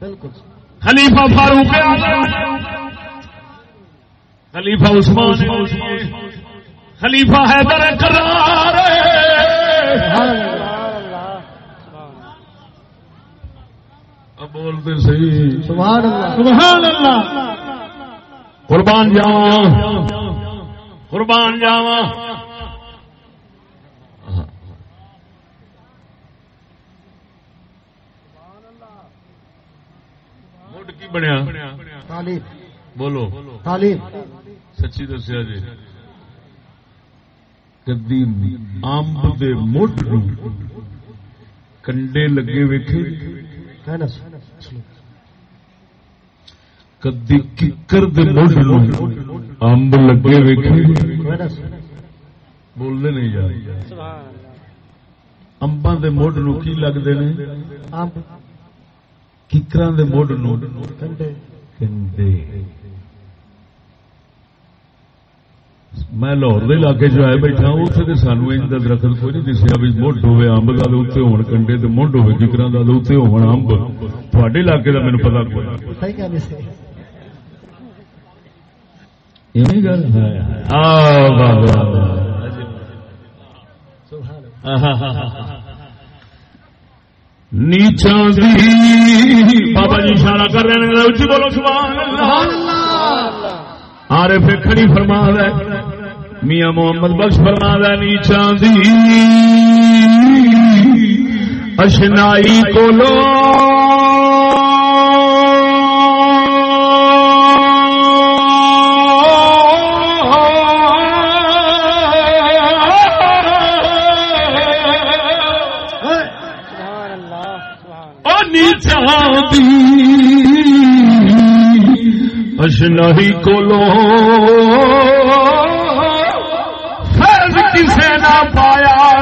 بالکل۔ خلیفہ فاروق خلیفہ عثمان خلیفہ حیدر کرار سبحان اللہ۔ سبحان اللہ۔ قربان جاواں۔ قربان جاواں۔ مڈ کی بنیا؟ بولو۔ تعلیم۔ سچی دسیا جی۔ کدی امب دے مڈ کنڈے لگے ویکھے۔ سلو کدی ککر دے مڈ نو امب لگے ویکھے بولنے نہیں اللہ امباں دے مڈ نو کی لگدے نے امب ککراں دے مڈ نو کنڈے کنڈے میں لاہور دے علاقے جو آئے بیٹھا اتنے تو سانو ان کا درخت کوئی نہیں دسیا بھی مڈ ہوے امب کا اتنے ہون کنڈے تو مڈ ہوے ککراں کا اتنے ہون امب تھوڑے علاقے کا مینو پتا کوئی نہیں صحیح کہنے سے ایویں گل نیچا بابا جی اشارہ کر رہے ہیں اچھی بولو، سبحان اللہ۔ سبحان آرے پھر کھڑی فرما ہے میاں محمد بخش فرما ہے نیچا دی۔ اشنائی کو لو سبحان او دی اشنائی کو لو فرض کسے نہ پایا۔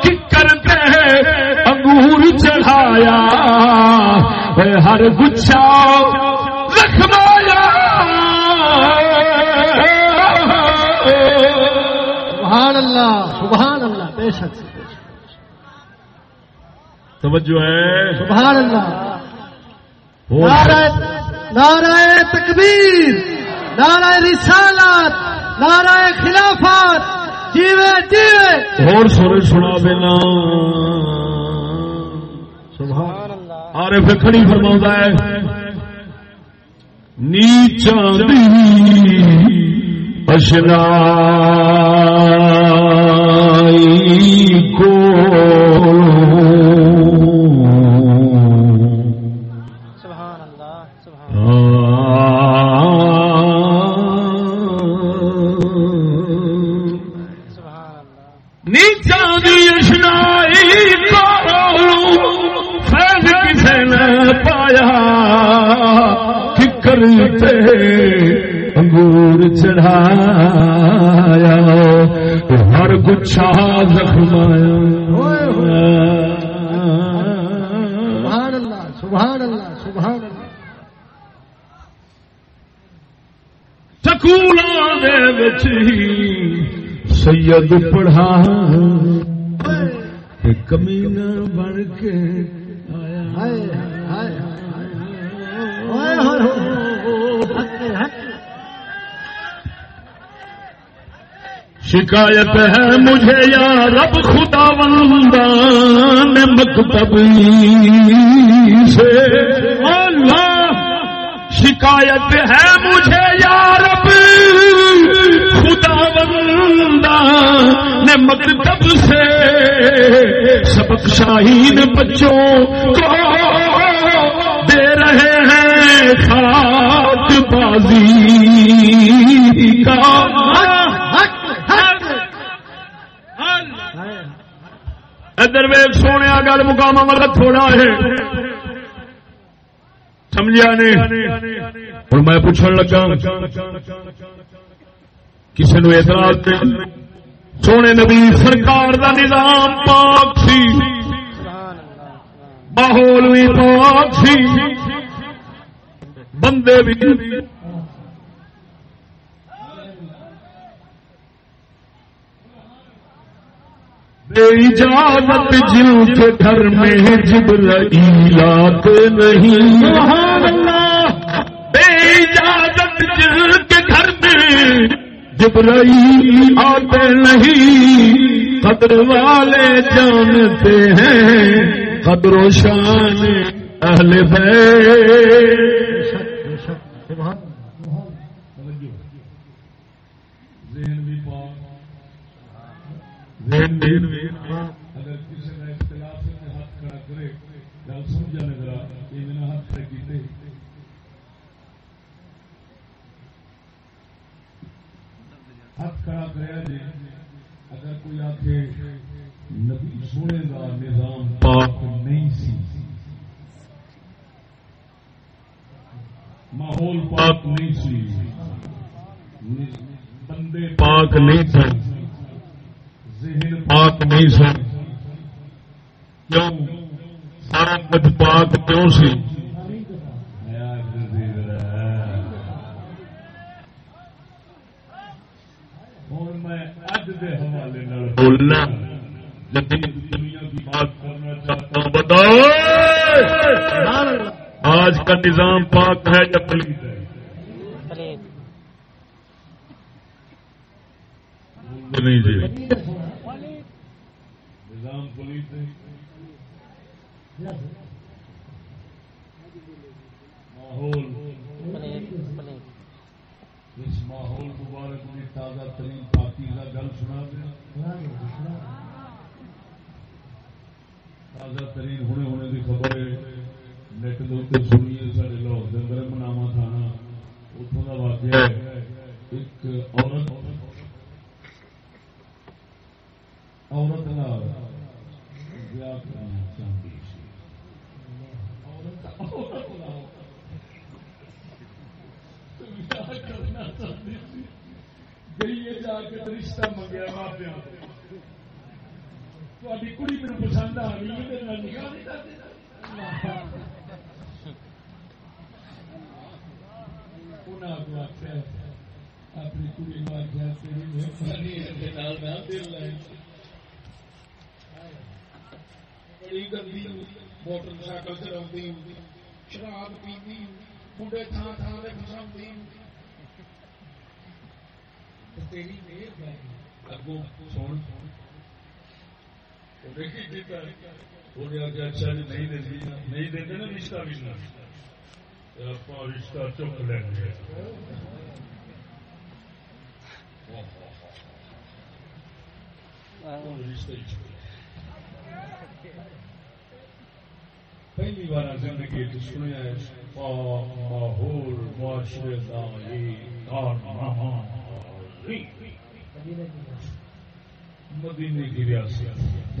کہ کرتے انگور چڑھایا۔ ہر گچھا رکھوایا سبحان اللہ سبحان اللہ، بے شک۔ توجہ ہے۔ سبحان اللہ۔ نعرہ نعرہ تکبیر نعرہ رسالت نعرہ خلافت جیوے جیوے۔ اور سورے سنا دینا۔ سبحان اللہ۔ پھر کھڑی فرما ہے۔ نیچا دی اشنا کو شکایت ہے مجھے یا رب خدا وندان مکتب سے۔ اللہ، شکایت ہے مجھے یا رب خدا وندان مکتب سے۔ سبق شاہین بچوں کو دے رہے ہیں خاک بازی کا۔ ادھر ویگ سونے گل مقام وقت تھوڑا ہے۔ سمجھا نہیں ہوں میں پوچھنے لگا کسی نو اعتراض سونے نبی سرکار دا نظام پاک سی۔ ماحول بھی پاک سی۔ بندے بھی بے اجازت جن کے گھر میں جبرائیل آتے نہیں۔ سبحان اللہ۔ بے اجازت جن کے گھر میں جبرائیل آتے نہیں۔ قدر والے جانتے ہیں قدر و شان اہل بیت بے شک بے شک سبحان ذہن بھی پاک اگر کسی اختلاف ہاتھ کھڑا کرے گل سمجھا نظر یہ میں ہاتھ کھڑے کیتے ہاتھ کھڑا کریا جی اگر کوئی آخے نبی سونے کا نظام پاک نہیں سی ماحول پاک نہیں سی۔ بندے پاک نہیں سن پاک نہیں سن۔ کیوں؟ سارا کچھ پاک کیوں سی؟ ہوں میں اج دے حوالے بولنا۔ دنیا کی بات کرنا چاہتا ہوں بتاؤ۔ آج کا نظام پاک ہے یا پلیت ہے؟ نہیں جی۔ رشتہ بھی نہ آپ رشتہ چک لیں گے پہلی بار زندگی سنیا ماحول معاشرے کا مدینے کی ریاست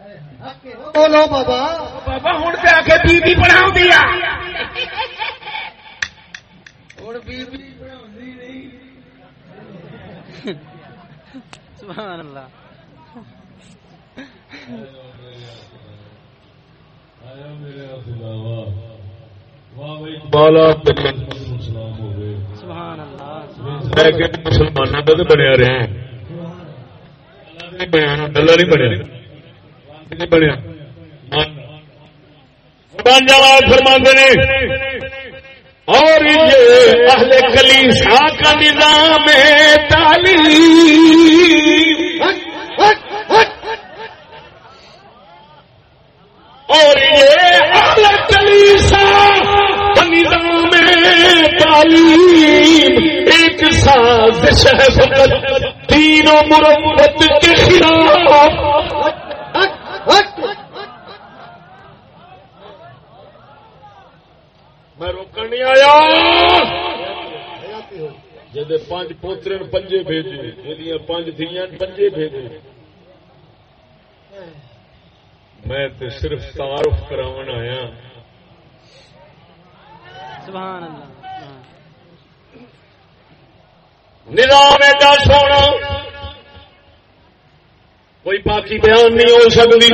بولو بابا بابا ہوں پہ آ کے بی بی دیا سبحان اللہ بنیا رہے ہیں نہیں بنیا نہیں بنیا بن جا فرماندے نے۔ اور یہ اہل کلیسا کا نظام ہے، تعلیم۔ اور یہ اہل کلیسا کا نظام ہے، تعلیم۔ ایک سازش ہے فقط، دین مربت کے خلاف۔ میں روکن نہیں آیا۔ جدے پانچ پوترے پنجے بھیجے جدیاں پانچ نو پنجے بھیجے۔ میں تے صرف تعارف کراون آیا۔ سبحان اللہ۔ نظام ایڈا سونا۔ کوئی باقی بیان نہیں ہو سکتی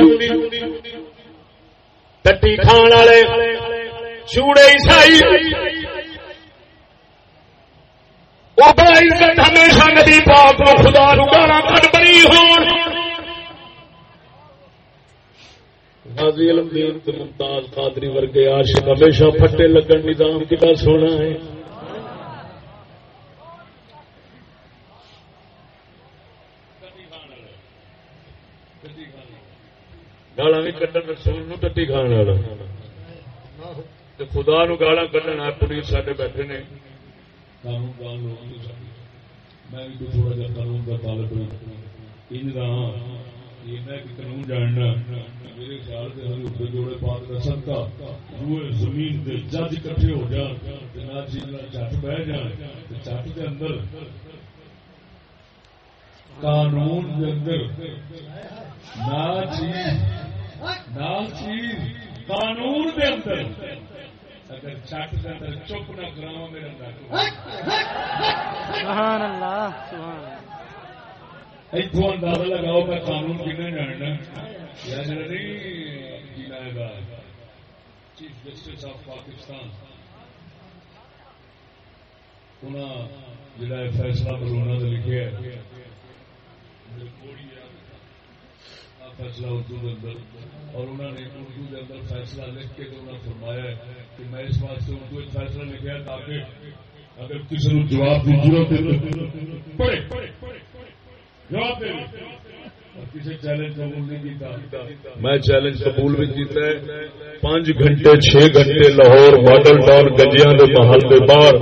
ٹٹی کھان والے چوڑے عیسائی وہ بڑا عزت ہمیشہ نبی پاک نو خدا نو گالا کٹ بنی ہون غازی علم دین ممتاز قادری ورگے عاشق ہمیشہ پھٹے لگن نظام کتا سونا ہے گالا بھی کٹن رسول نو ٹٹی کھان والا۔ خدا نو گالا کٹن آ پولیس ساڈے بیٹھے نے۔ میں بھی تھوڑا جا قانون کا طالب ہوں۔ ان ہاں، میں قانون جاننا۔ میرے خیال سے جوڑے پاک کا صدقہ روئے زمین دے جج کٹھے ہو جان۔ جی، تے نہ چٹ بہ جان۔ چٹ دے اندر قانون اندر چیز قانون اندر۔ اگر چٹ اندر چپ نہ میرا سبحان اللہ سبحان اندازہ لگاؤ میں قانون کن جاننا۔ یا نہیں کی نام ہے چیف جسٹس آف پاکستان۔ انہاں جڑا ہے فیصلہ لکھیا ہے۔ آ فیصلہ اردو کے اندر اور انہوں نے اردو کے اندر فیصلہ لکھ کے تو انہوں نے فرمایا ہے کہ میں اس واسطے اردو ایک فیصلہ لکھا ہے تاکہ اگر کسی نے جواب کی ضرورت ہے جواب دے۔ کسی چیلنج قبول نہیں کیتا۔ میں چیلنج قبول بھی کیتا ہے۔ پانچ گھنٹے چھ گھنٹے لاہور ماڈل ٹاؤن گنجیاں دے محل دے باہر،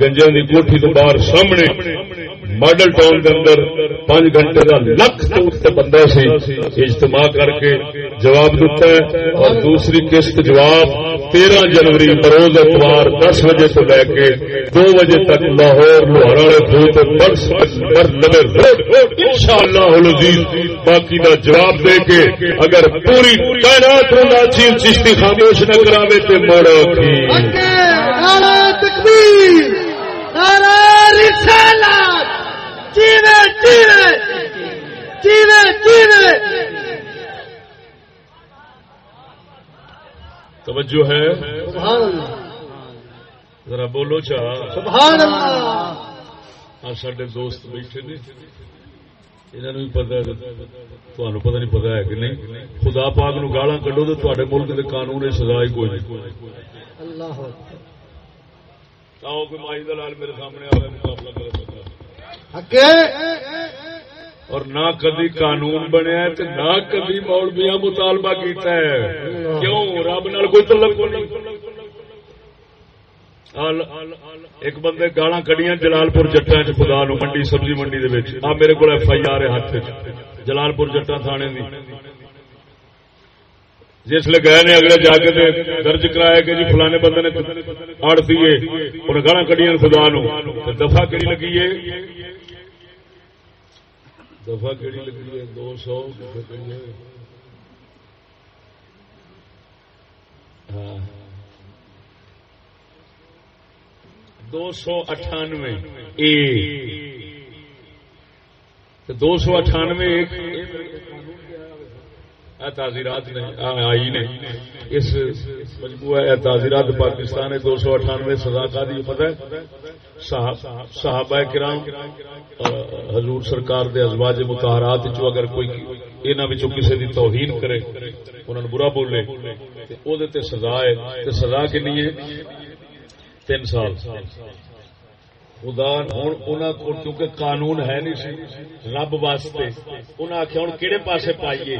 گنجیاں دی کوٹھی دے باہر سامنے ماڈل ٹاؤن کے اندر پانچ گھنٹے کا لکھ تو بندہ سی اجتماع کر کے جواب دیتا ہے اور دوسری قسط جواب تیرہ جنوری بروز اتوار دس بجے سے لے کے دو بجے تک لاہور ان شاء اللہ باقی کا جواب دے کے اگر پوری تعینات ہونا چیز چشتی خاموش نہ کراوے تو موڑ نعرہ تکبیر، نعرہ رسالت۔ جیوے جیوے جیوے جیوے۔ توجہ ہے؟ سبحان اللہ۔ ذرا بولو چاہ سبحان اللہ۔ آ سڈے دوست بیٹھے نے۔ انہوں تمہیں پتا نہیں پتا ہے کہ نہیں۔ خدا پاک نو گالا کڈو تو تے ملک کے قانون سزا ہی کوئی نہیں۔ اللہ آؤ کوئی مائی دلال میرے سامنے آ مقابلہ کر سکتا اگے اور نہ کبھی قانون بنیا ہے تو نہ کبھی مولویا مطالبہ کیتا ہے۔ کیوں؟ رب نال کوئی تعلق نہیں۔ ایک بندے گالا کڑیاں جلال پور جٹا چ، خدا نو منڈی، سبزی منڈی دے وچ۔ آ، میرے کو ایف آئی آر ہے ہاتھ جلال پور جٹا تھانے دی۔ جس لے گئے نے، اگلے جا کے درج کرایا کہ جی فلانے بندے نے آڑ دیے انہیں گالا کڑیاں خدا نو۔ تے دفعہ کہڑی لگی ہے؟ دفعہ کہڑی لگی ہے؟ دو سو ہاں۔ دو سو اٹھانوے۔ اے۔ دو سو اٹھانوے تعزیرات نے۔ آئی نے۔ اس مجموعہ تعزیرات پاکستان ہے، دو سو اٹھانوے سزا کا دی، پتہ ہے؟ صحابہ کرام حضور سرکار دے ازواج متحرات جو اگر کوئی انہاں وچوں کسی دی توہین کرے، انہاں برا بولے، تے او دے تے سزا ہے، تے سزا کتنی ہے؟ تین سال۔ خدا ہوں انہوں کو کیونکہ قانون ہے نہیں سی، رب واسطے انہیں آخیا ہوں کہڑے پاسے پائیے؟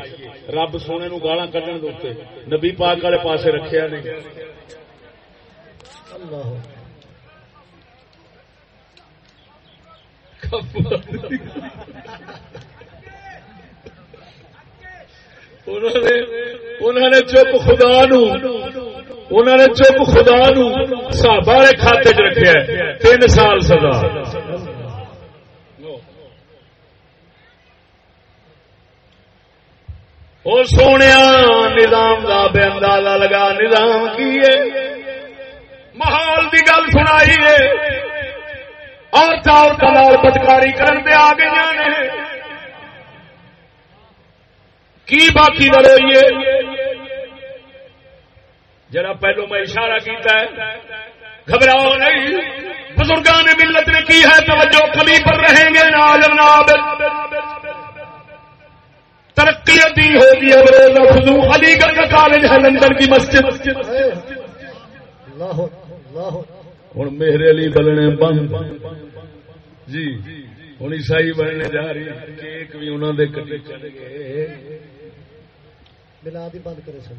رب سونے نو گالا کھڈن دے نبی پاک والے پاسے رکھیا نہیں۔ اللہ انہوں نے چپ خدا نو انہوں نے چپ خدا نو صحابہ کھاتے چ رکھیا ہے تین سال سزا۔ او سونے نظام دا بے اندازہ لگا، نظام کی محال دی گل سنائی ہے۔ اور چار کلار بدکاری کرن دے آ گئی نے کی باقی نہ رہیے جڑا پہلو میں اشارہ کیتا ہے۔ گھبراؤ نہیں۔ بزرگان ملت نے کی ہے؟ توجہ کمی پر رہیں گے نالم نابل ترقی دی ہوگی اب خزو علی گڑھ کا کالج ہے، لندن کی مسجد۔ اللہ اللہ ہوں میرے علی بلنے بند۔ جی ہوں عیسائی بننے جا رہی کیک بھی انہوں دے کٹے چل گئے۔ ملاد ہی بند کرے سن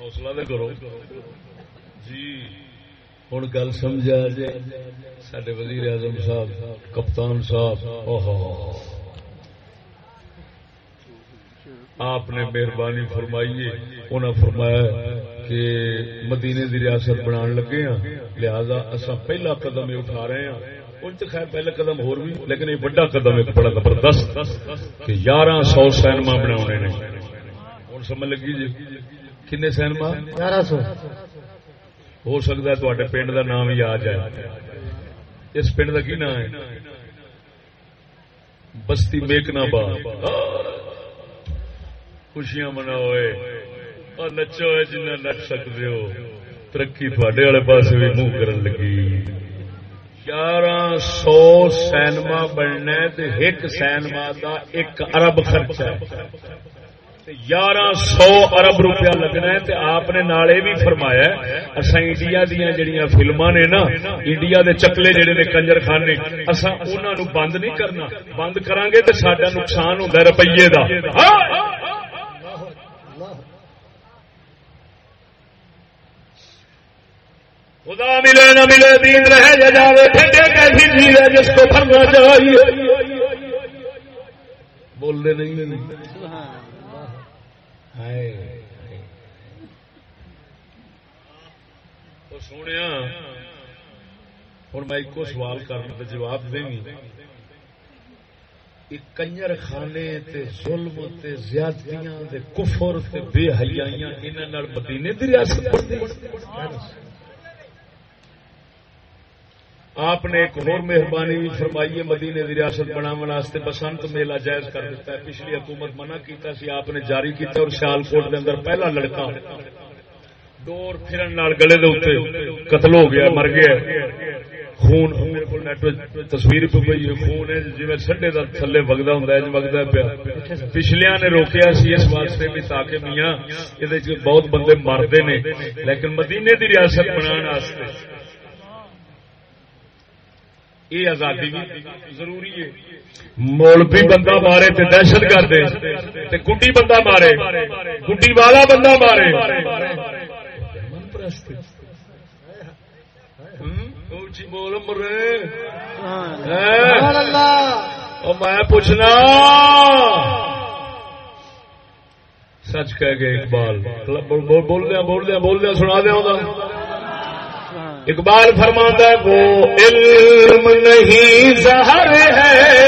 حوصلہ تو کرو۔ جی ہوں گل سمجھا جی سڈے وزیر اعظم صاحب کپتان صاحب اوہو آپ نے مہربانی فرمائی ہے انہوں نے فرمایا کہ مدینے دی ریاست بنا لگے ہیں لہذا اصا پہلا قدم اٹھا رہے ہیں ان تو خیر پہلا قدم ہور بھی لیکن یہ بڑا قدم ایک بڑا زبردست کہ یارہ سو سینما بنا نے۔ ہوں سمجھ لگی جی؟ کنے سینما؟ گیارہ سو۔ ہو سکتا ہے تے پنڈ کا نام ہی آ جائے۔ اس پنڈ کا کی نام ہے؟ بستی میکنا با خوشیاں مناؤ اور نچو ہے جنہیں نچ سکتے ہو ترقی تھوڑے والے پاس بھی منہ کرن لگی گیارہ سو سینما بننا ایک سینما دا ایک ارب خرچہ یارہ سو ارب روپیہ لگنا ہے تے آپ نے نالے بھی فرمایا اصا انڈیا دیا جڑیاں فلما نے نا انڈیا دے چکلے جڑے نے کنجر خانے اصا انہوں بند نہیں کرنا بند کران گے تے ساڈا نقصان ہوتا روپیے کا دا خدا ملے نہ ملے، دین رہے یا جاوے ٹھنڈے کیسی چیز ہے جس کو بھرنا چاہیے؟ بولنے نہیں ہائے۔ تو سونے ہوں میں ایک سوال کرنا تو جواب دیں گی کنجر خانے تے ظلم تے زیادتیاں تے کفر تے بے حیائیاں انہاں نال مدینے دی ریاست بنتی۔ آپ نے ایک اور مہربانی بھی فرمائی ہے مدینے کی ریاست بناو بسنت میلہ جائز کر دیتا ہے۔ پچھلی حکومت منع کیتا سی، آپ نے جاری کیتا اور سیال کوٹ کے اندر پہلا لڑکا۔ ڈور پھرن نال گلے دے اوتے قتل ہو گیا، مر گیا۔ خون میرے کو نیٹ تصویر پہ پئی خون ہے جی سڈے کا تھلے وگدا ہوں ہے وگدا پیا۔ پچھلیا نے روکیا سی اس واسطے بھی تاکہ میاں یہ بہت بندے مرتے نے، لیکن مدینے کی ریاست بنا یہ آزادی بھی ضروری ہے۔ مولوی بندہ مارے تے دہشت گرد تے گڈی بندہ مارے گڈی والا بندہ مارے۔ بول مرے۔ میں پوچھنا۔ سچ کہہ گئے اقبال۔ بول دیا بول دیا بول دیا سنا دیا اقبال فرماتا ہے وہ علم نہیں زہر ہے۔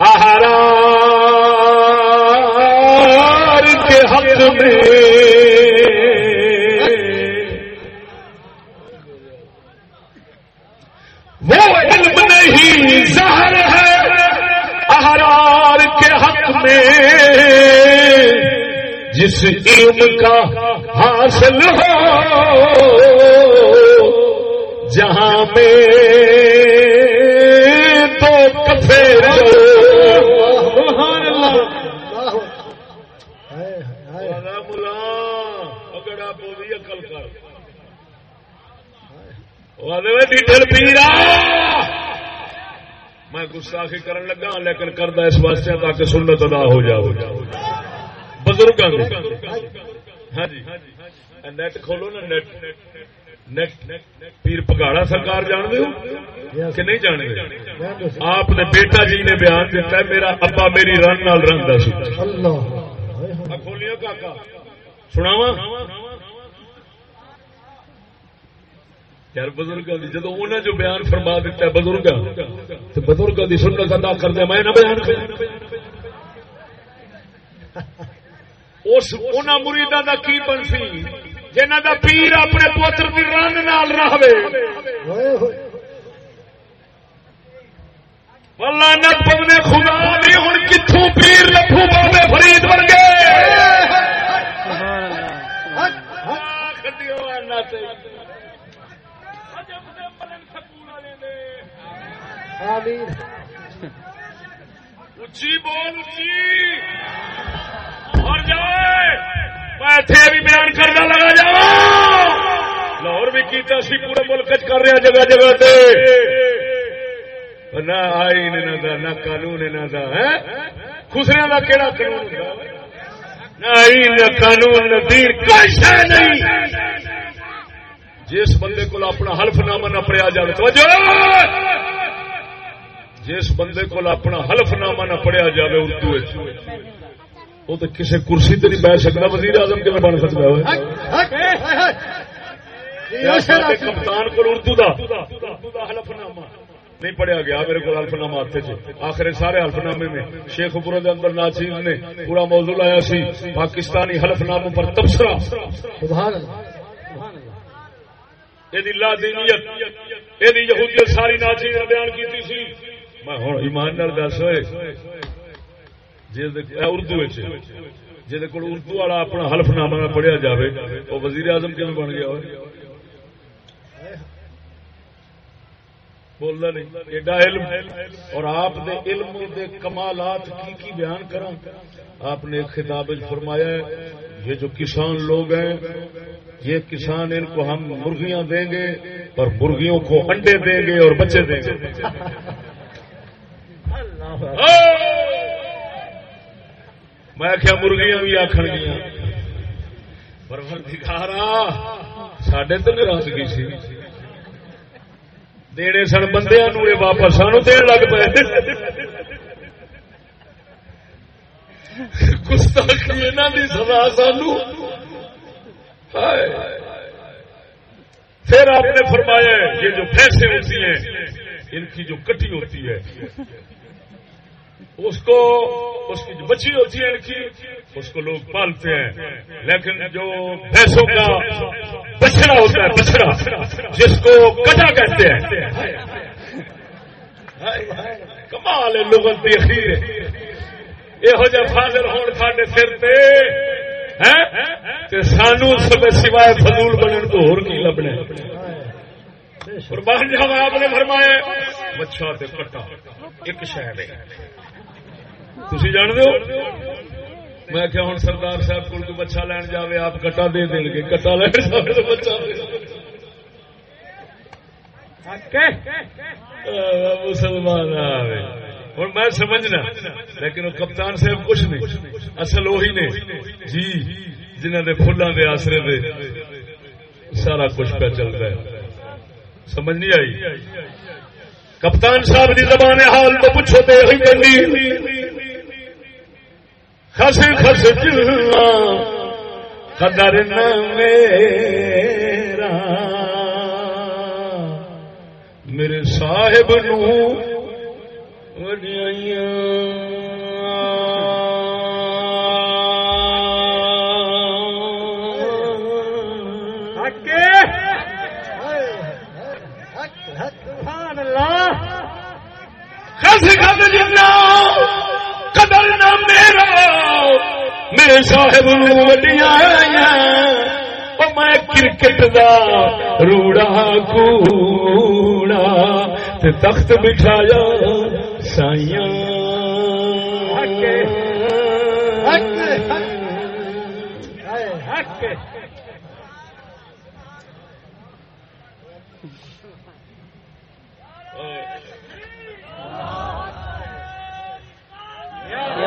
احرار کے حق میں۔ جس علم کا حاصل ہو، جہاں میں تو کفے میں گستاخی کرن لگا لیکن کردا اس واسطے تاکہ سنت ادا ہو جائے بزرگ ہاں جی نیٹ کھولو نا نیٹ نیٹ پیر پگاڑا سرکار جان دو کہ نہیں جانے آپ نے بیٹا جی نے بیان دیتا ہے میرا ابا میری رن نال رنگتا سی کھولیو کاکا سناوا یار بزرگ جدو انہیں جو بیان فرما دیتا ہے بزرگ تو بزرگ کی سنت ادا کر دیا میں نہ بیان کر اس کا کی بنسی؟ جنہ کا پیر اپنے پوتر کی رن نال پونے خدا پیر لکھو بابے فرید بن گئے اچھی بول اچھی میں اتنے بھی بیان کرنا لگا جا لاہور بھی کیتا سی، پورے ملک کر رہا جگہ جگہ تے۔ نہ آئین انہوں دا، نہ قانون انہوں دا ہے خسرے دا کہڑا قانون نہ آئین، نہ قانون، نہ دین کوئی شے نہیں؟ جس بندے کو اپنا حلف نامہ نہ پڑیا جائے توجہ! جس بندے کو اپنا حلف نامہ نہ پڑیا جائے اردو وہ تو کسی کرسی تے نہیں بیٹھ سکتا وزیر اعظم کے بن سکتا ہے؟ کپتان کو اردو دا دا حلف نامہ نہیں پڑھیا گیا میرے کو حلف نامہ ہاتھ چ۔ آخر سارے حلف نامے میں شیخ پورے دے اندر ناچیز نے پورا موضوع لایا سی پاکستانی حلف ناموں پر تبصرہ۔ سبحان اللہ۔ یہ لا دینیت یہ یہودیت ساری ناچیز نے بیان کی سی۔ میں ہوں ایمان نال دس ہوئے اردو کو اردو والا اپنا حلف نامہ پڑھیا جاوے وہ وزیر اعظم کیوں بن گیا؟ ہوئے بولنا نہیں ایڈا علم اور آپ نے علم دے کمالات کی کی بیان کرا آپ نے خطاب فرمایا ہے یہ جو کسان لوگ ہیں یہ کسان ان کو ہم مرغیاں دیں گے اور مرغیوں کو انڈے دیں گے اور بچے دیں گے۔ میں کیا مرغیاں بھی آخر گیا پر دکھارا سڈے تو ناراضگی سی؟ دینے سن بندے یہ واپس سانو دین لگ پے گستاخی انہاں دی سزا سانو۔ پھر آپ نے فرمایا یہ جو بھینسیں ہوتی ہیں، ان کی جو کٹی ہوتی ہے۔ اس کو اس کی جو بچی ہوتی ہے ان کی، اس کو لوگ پالتے ہیں۔ لیکن جو بھینسوں کا بچڑا ہوتا ہے بچڑا جس کو کٹا کہتے ہیں۔ کمال ہے لغت دی اخیر۔ یہو جہ فاضل ہون ساڈے سر تے سانو سب سوائے فضول بنن تو ہور کی لبنے۔ قربان جاوا آپ نے فرمایا، مچھا تے کٹا، ایک شہر ہے۔ تھی جان دو میں کیا ہوں سردار صاحب کو بچہ لین جاوے آپ کٹا دے دیں گے کٹا لین جاوے تو بچہ مسلمان ہوں میں سمجھنا لیکن وہ کپتان صاحب کچھ نہیں اصل وہی نے۔ جی جنہ دے فلاں دے آسرے دے سارا کچھ پہ چلتا ہے۔ سمجھ نہیں آئی؟ کپتان صاحب دی زبان حال تو پوچھو گندی خس خس جلنا قدر نہ میرا میرے صاحب نو سبحان اللہ خس قدر نہ میرا۔ میرے صاحب نو وڈیاں او میں کرکٹ دا روڑا کوڑا تے تخت بٹھایا سائیاں۔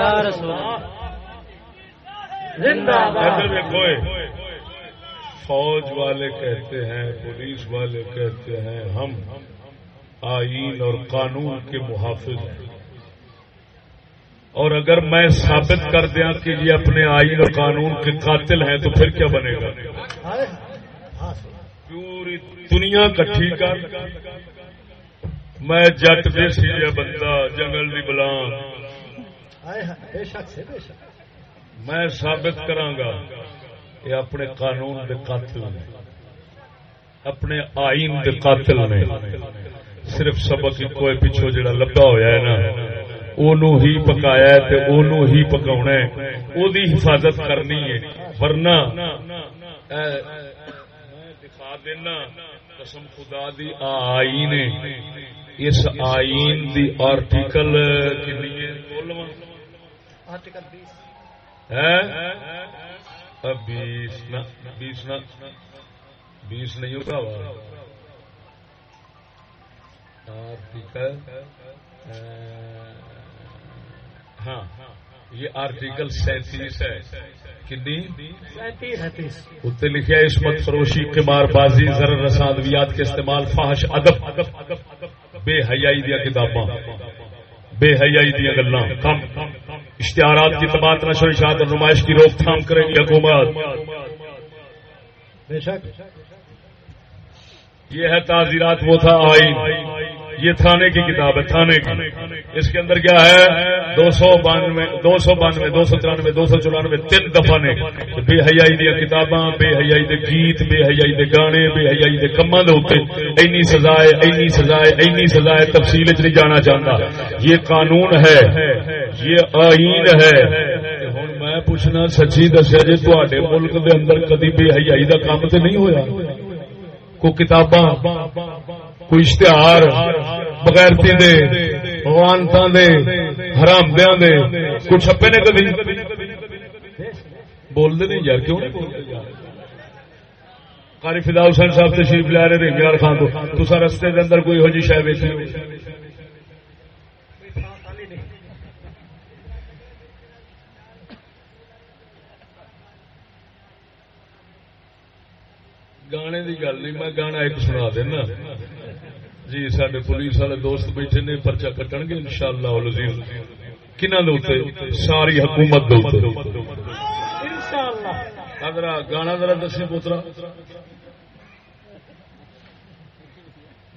یا رسول زندہ فوج والے کہتے ہیں، پولیس والے کہتے ہیں، ہم آئین اور قانون کے محافظ ہیں۔ اور اگر میں ثابت کر دیا کہ یہ اپنے آئین اور قانون کے قاتل ہیں، تو پھر کیا بنے گا؟ پوری دنیا کٹھی کر میں جٹ دیسی ہے بندہ، جنگل دی بلان۔ بے شک سے، بے شک۔ میں ثابت کرانگا یہ اپنے قانون دے قاتل نے، اپنے آئین دے قاتل نے صرف سبق کوئی پچھو جڑا لبا ہویا ہے نا، اونوں ہی پکایا ہے تے اونوں ہی پکاونا ہے۔ او دی حفاظت کرنی ہے۔ ورنہ میں دکھا دینا، قسم خدا دی آئین اس آئین دی آرٹیکل کنی بیس ہے بیس نہ بیس نہ بیس نہیں ہوگا ہاں یہ آرٹیکل سینتیس ہے۔ کنی اتنے لکھا عصمت فروشی قمار بازی زر رسادویات کے استعمال فحش ادب۔ بے حیائی دیا کتاباں۔ بے حیائی دیا گلا کم۔ اشتہارات کی تباہ نشر اشاعت اور نمائش کی روک تھام کرے گی حکومت۔ یہ ہے تعزیرات وہ تھا آئین۔ یہ تھانے کی کتاب ہے، تھانے کی۔ اس کے اندر کیا ہے؟ دو سو بانوے، دو سو بانوے، دو سو ترانوے، دو سو چورانوے، تین دفعہ نے بے حیائی دیا کتاباں، بے حیائی دے گیت، بے حیائی دے گانے، بے حیائی دے کما دے اتنے اینی سزائے اینی سزائے اینی سزائے تفصیل چ نہیں جانا چاہتا یہ قانون ہے، یہ آئین ہے۔ ہوں میں پوچھنا، سچی دسیا جی تے ملک دے اندر کدی بے حیائی دا کام تو نہیں ہویا؟ کو کتاباں؟ کوئی اشتہار بغیرتی دے وانتا دے، حرام دیا دے کچھ چھپے نے کبھی بول دے نہیں یار، کیوں نہیں بولتے یار قاری فدا حسین صاحب تشریف لے رہے رنگ یار خان تو۔ تسا رستے دے اندر کوئی ہو جی شاید ویسی گانے دی گل نہیں، میں گانا ایک سنا دینا۔ جی سارے پولیس والے دوست بیٹھے نے پرچا کٹن گے ان شاء اللہ کنہ ساری حکومت گانا ذرا دسی پوترا۔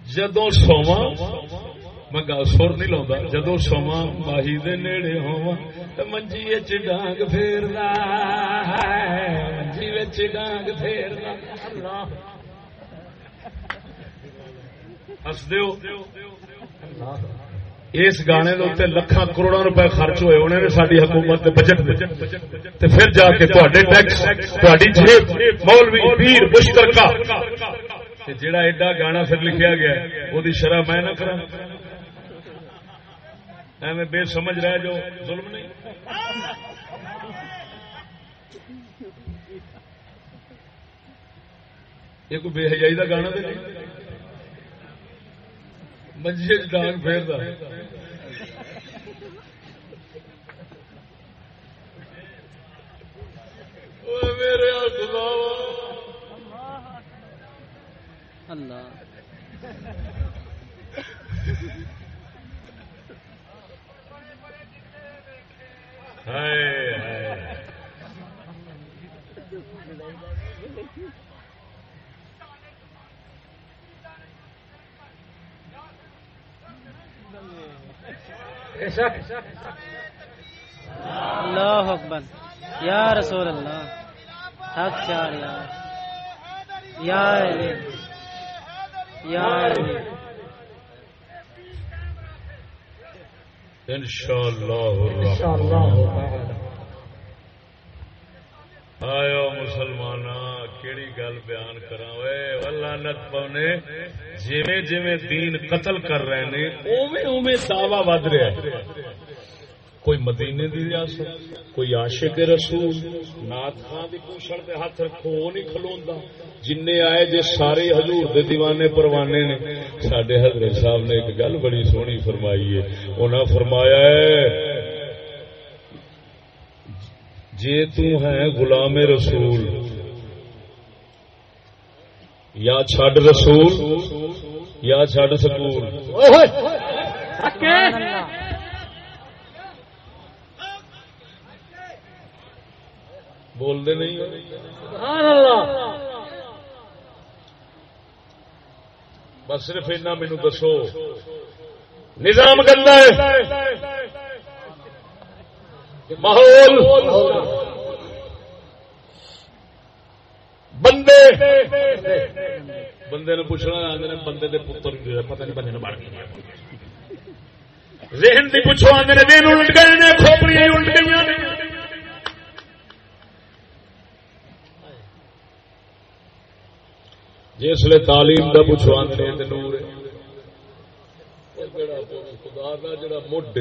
جدو سوا میں سر نہیں لاؤں جدو سوا ماہی دے نیڑے ہوا منجی ڈانگ پھیر منجی ڈانگ پھیر ہس اس گانے کے لکھان کروڑا روپے خرچ ہوئے، انہوں نے ساری حکومت کے بجٹ تے پھر جا کے ٹیکس مولوی پیر مشترکہ۔ جڑا ایڈا گانا پھر لکھیا گیا وہ شرح میں نہ کرا ایویں بے سمجھ رہے جو، ظلم نہیں۔ یہ کوئی بے حجائی کا گانا تو نہیں؟ منجے ڈانگ پھیر میرے اللہ۔ اللہ اکبر۔ یا رسول اللہ۔ حق چار یا یا ان شاء اللہ آیا مسلمان کیڑی گل بیان کرا لانت پونے جویں جویں دین قتل کر رہے نے، اوویں اوویں دعوی ود رہا ہے۔ کوئی مدینے دی ریاست، کوئی عاشق رسول، نات خان دی کوشن تے ہاتھ رکھو نہیں کھلوندا۔ جن آئے جے سارے حضور دے دیوانے پروانے نے۔ سڈے حضرت صاحب نے ایک گل بڑی سونی فرمائی ہے۔ انہاں فرمایا ہے، جے تو ہے غلام رسول یا چھڈ رسول یا چھڈ سکول۔ بولتے نہیں بس صرف اینا مینو دسو۔ نظام گندا ہے۔ ماحول۔ بندے۔ بندے نے پوچھنا، آدھے بندے کے پتر پتہ نہیں بندے نے بڑھ گیا ذہن بھی پوچھو، آدھے نے دن الٹ گئے کھوپڑیاں الٹ گئی جسے تعلیم کا پوچھو، آدھے نور خدا کا جڑا مڈ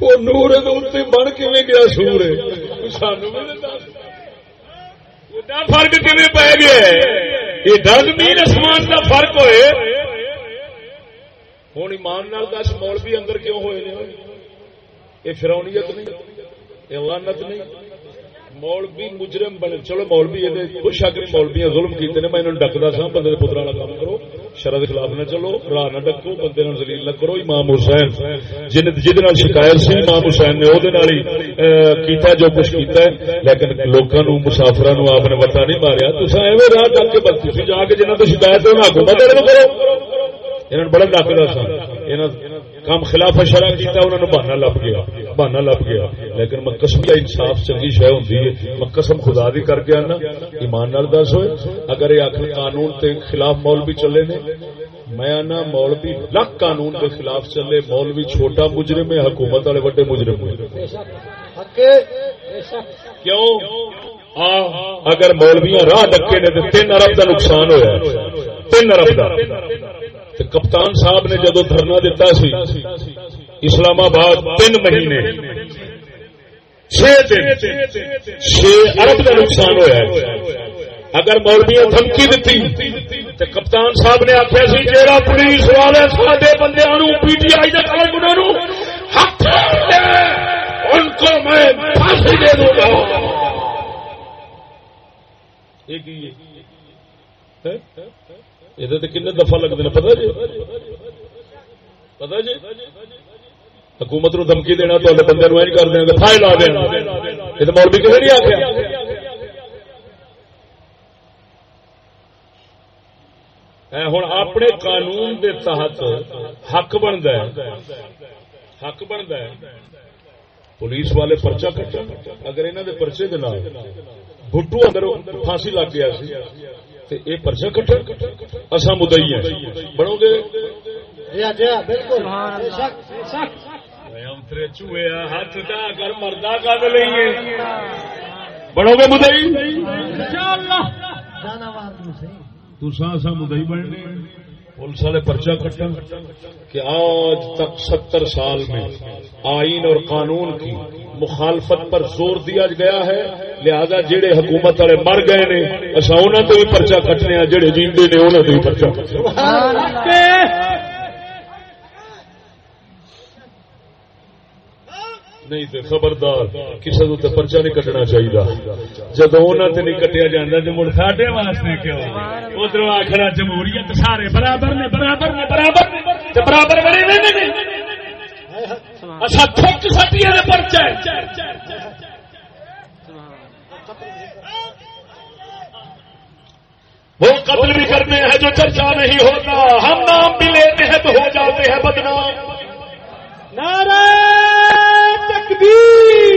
وہ نور بن کی گیا، سور سانو فرق کھے پی گیا یہ ڈنگ مین آسمان کا فرق ہوئے؟ ہوں ایمان نال دس مول بھی اندر کیوں ہوئے نے؟ یہ فرونیت نہیں، یہ لانت نہیں۔ مولوی مجرم بنے۔ چلو مولوی کچھ شک نہیں مولوی ظلم کیتے ہیں میں انہوں نے ڈکتا سا بندے پترا والا کام کرو۔ شرح خلاف نہ چلو راہ نہ ڈکو، بندے زلیل نہ کرو، امام حسین۔ جن جہد شکایت سی، امام حسین نے وہ کیتا جو کچھ کیتا ہے۔ لیکن لوگوں مسافر آپ نے وٹا نہیں ماریا۔ تصا ایویں راہ ڈک کے بتی جا کے جنہوں نے شکایت ہے انہوں نے کرو۔ انہوں بڑا ڈکتا سا۔ کام خلاف شرع کیتا انہوں نے بہانا لب گیا بہانا لب گیا۔ لیکن میں قسم کا انصاف چنگی شہ ہوں میں قسم خدا دی کر کے آنا۔ ایمان نال دس ہوئے، اگر یہ آخر قانون کے خلاف مولوی چلے نے، میں آنا مولوی لک قانون کے خلاف چلے، مولوی چھوٹا مجرم ہے، حکومت والے وڈے مجرم ہوئے۔ کیوں؟ اگر مولویاں راہ ڈکے نے تین ارب کا نقصان ہوا تین ارب کا کپتان صاحب نے جدو دھرنا دتا سی اسلام آباد تین مہینے چھ دن چھ ارب کا نقصان ہوا اگر مولویا دھمکی دیتی تو کپتان صاحب نے آخیا سی جا پولیس والے سارے بندے پی ٹی آئی ان کو میں پھانسی دے دوں گا۔ ایک یہ کن دفعہ لگتے ہیں پتا جی پتا جی حکومت نو دھمکی دینا تو بندے نو کر دیں گے فائل آ دینا یہ تو مولوی کسی نہیں آ گیا ہوں اپنے قانون دے تحت حق بنتا ہے حق بنتا ہے پولیس والے پرچا کٹا اگر انہوں دے پرچے دے نال بھٹو اندر پھانسی لگ گیا یہ پرچا کٹا اصا مدئی ہیں۔ بنو گے؟ ہاتھ کر مردہ کر لیں بڑو گے مدئی تو مدئی بننے پولیس والے پرچہ کٹن کہ آج تک ستر سال میں آئین اور قانون کی مخالفت پر زور دیا گیا ہے۔ لہذا جہے حکومت والے مر گئے نے اصا انہوں تو بھی پرچا کٹنے جہے جیندے نے انہوں تو بھی پرچا نہیں تو خبردار کسی کو پرچا نہیں کٹنا چاہیے جب انہوں سے نہیں کٹیا جاتا تو مڑ ساڈے واسطے کیوں؟ ادھر آخر جمہوریت سارے برابر نے برابر نے برابر نے برابر بڑے اچھا تھک سٹی پرچا وہ قتل بھی کرتے ہیں جو چرچا نہیں ہوتا۔ ہم نام بھی لیتے ہیں تو ہو جاتے ہیں بدنام۔ نعرہ تکبیر!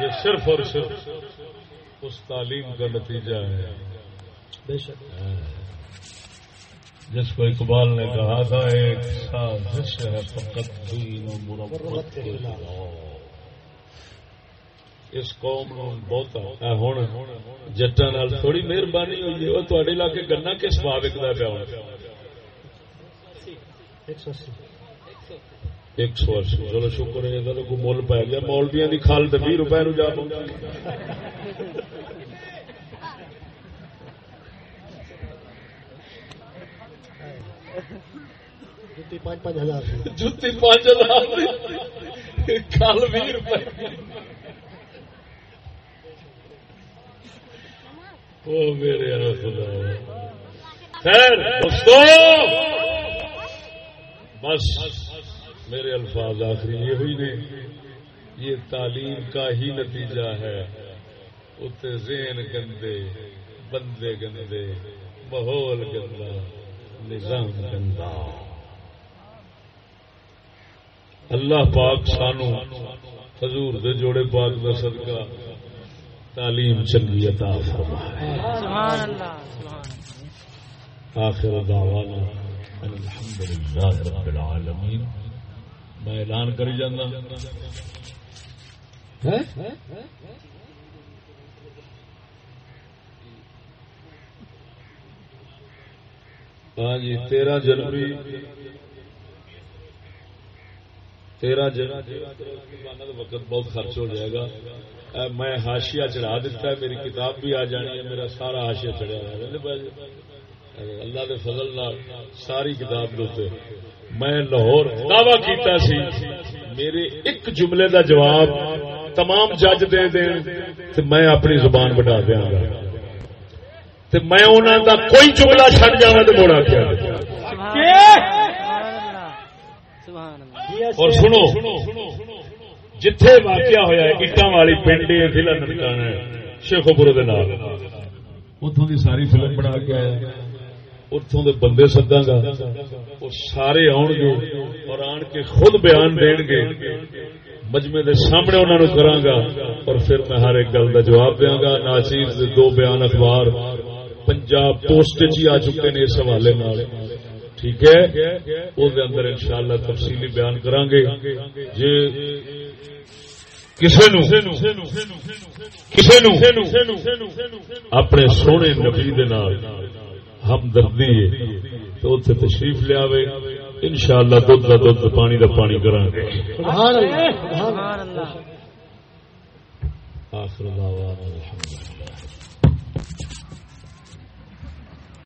یہ صرف اور صرف اس تعلیم کا نتیجہ ہے۔ بے شک۔ جس کو اقبال نے کہا تھا ایک سازش ہے فقط دین و مربت اس قوم بہت ہوں جٹا تھوڑی مہربانی ہوئی ہے۔ وہ تھوڑے علاقے گنا کس بھاو وکتا پیا ایک سو اسی۔ چلو شکر ہے کوئی مل پی گیا مولبیاں کی کھال تو بھی روپئے نو جا جتی پانچ ہزار۔ جتی پانچ ہزار۔ کل بھی روپئے وہ میرے خدا۔ خیر، دوستو، بس میرے الفاظ آخری یہ ہوئی نے۔ یہ تعلیم کا ہی نتیجہ ہے۔ اتنے ذہن گندے، بندے گندے، ماحول گندا، نظام گندا۔ اللہ پاک سانو، حضور دے جوڑے پاک دا صدقہ۔ تعلیم چنگی عطا فرمائے۔ آخر دعوانا ان الحمدللہ رب العالمین۔ میں اعلان کری جانا۔ ہاں جی تیرہ جنوری تیرہ جنہ جی- وقت بہت خرچ ہو جائے گا۔ میں ہاشیا چڑھا دیتا ہے، میری کتاب بھی آ جانی ہے، میرا سارا ہاشیا چڑھا ہوا ہے۔ اللہ دے فضل نال ساری کتاب دوتے میں لاہور دعوی کیتا سی۔ میرے ایک جملے دا جواب تمام جج دے دین تے میں اپنی زبان بڑھا دیاں گا۔ تے میں انہاں دا کوئی جملہ چھڈ جاواں تے موڑا کیا۔ اور سنو جتھے واقعہ ہویا ہے اٹاں والی پنڈ ضلع ننکانہ شیخوپور دے نال۔ اتوں دی ساری فلم بنا کے آیا اتوں دے بندے سداں گا وہ سارے آن گے اور آن کے خود بیان دین گے۔ مجمے دے سامنے انہوں نے کراں گا اور پھر میں ہر ایک گل کا جواب دیاں گا۔ ناچیز دے دو بیان اخبار پنجاب پوسٹ چ آ چکے نے اس حوالے نال۔ ٹھیک ہے؟ دے اندر انشاءاللہ تفصیلی بیان کران گے۔ جے کسے نو کسے نو اپنے سونے نبی دے نال ہمدردی ہے تو اتنے تشریف لیا انشاءاللہ دودھ کا دودھ پانی کا پانی کران گے۔ سبحان اللہ۔ آخر دعوانا الحمدللہ۔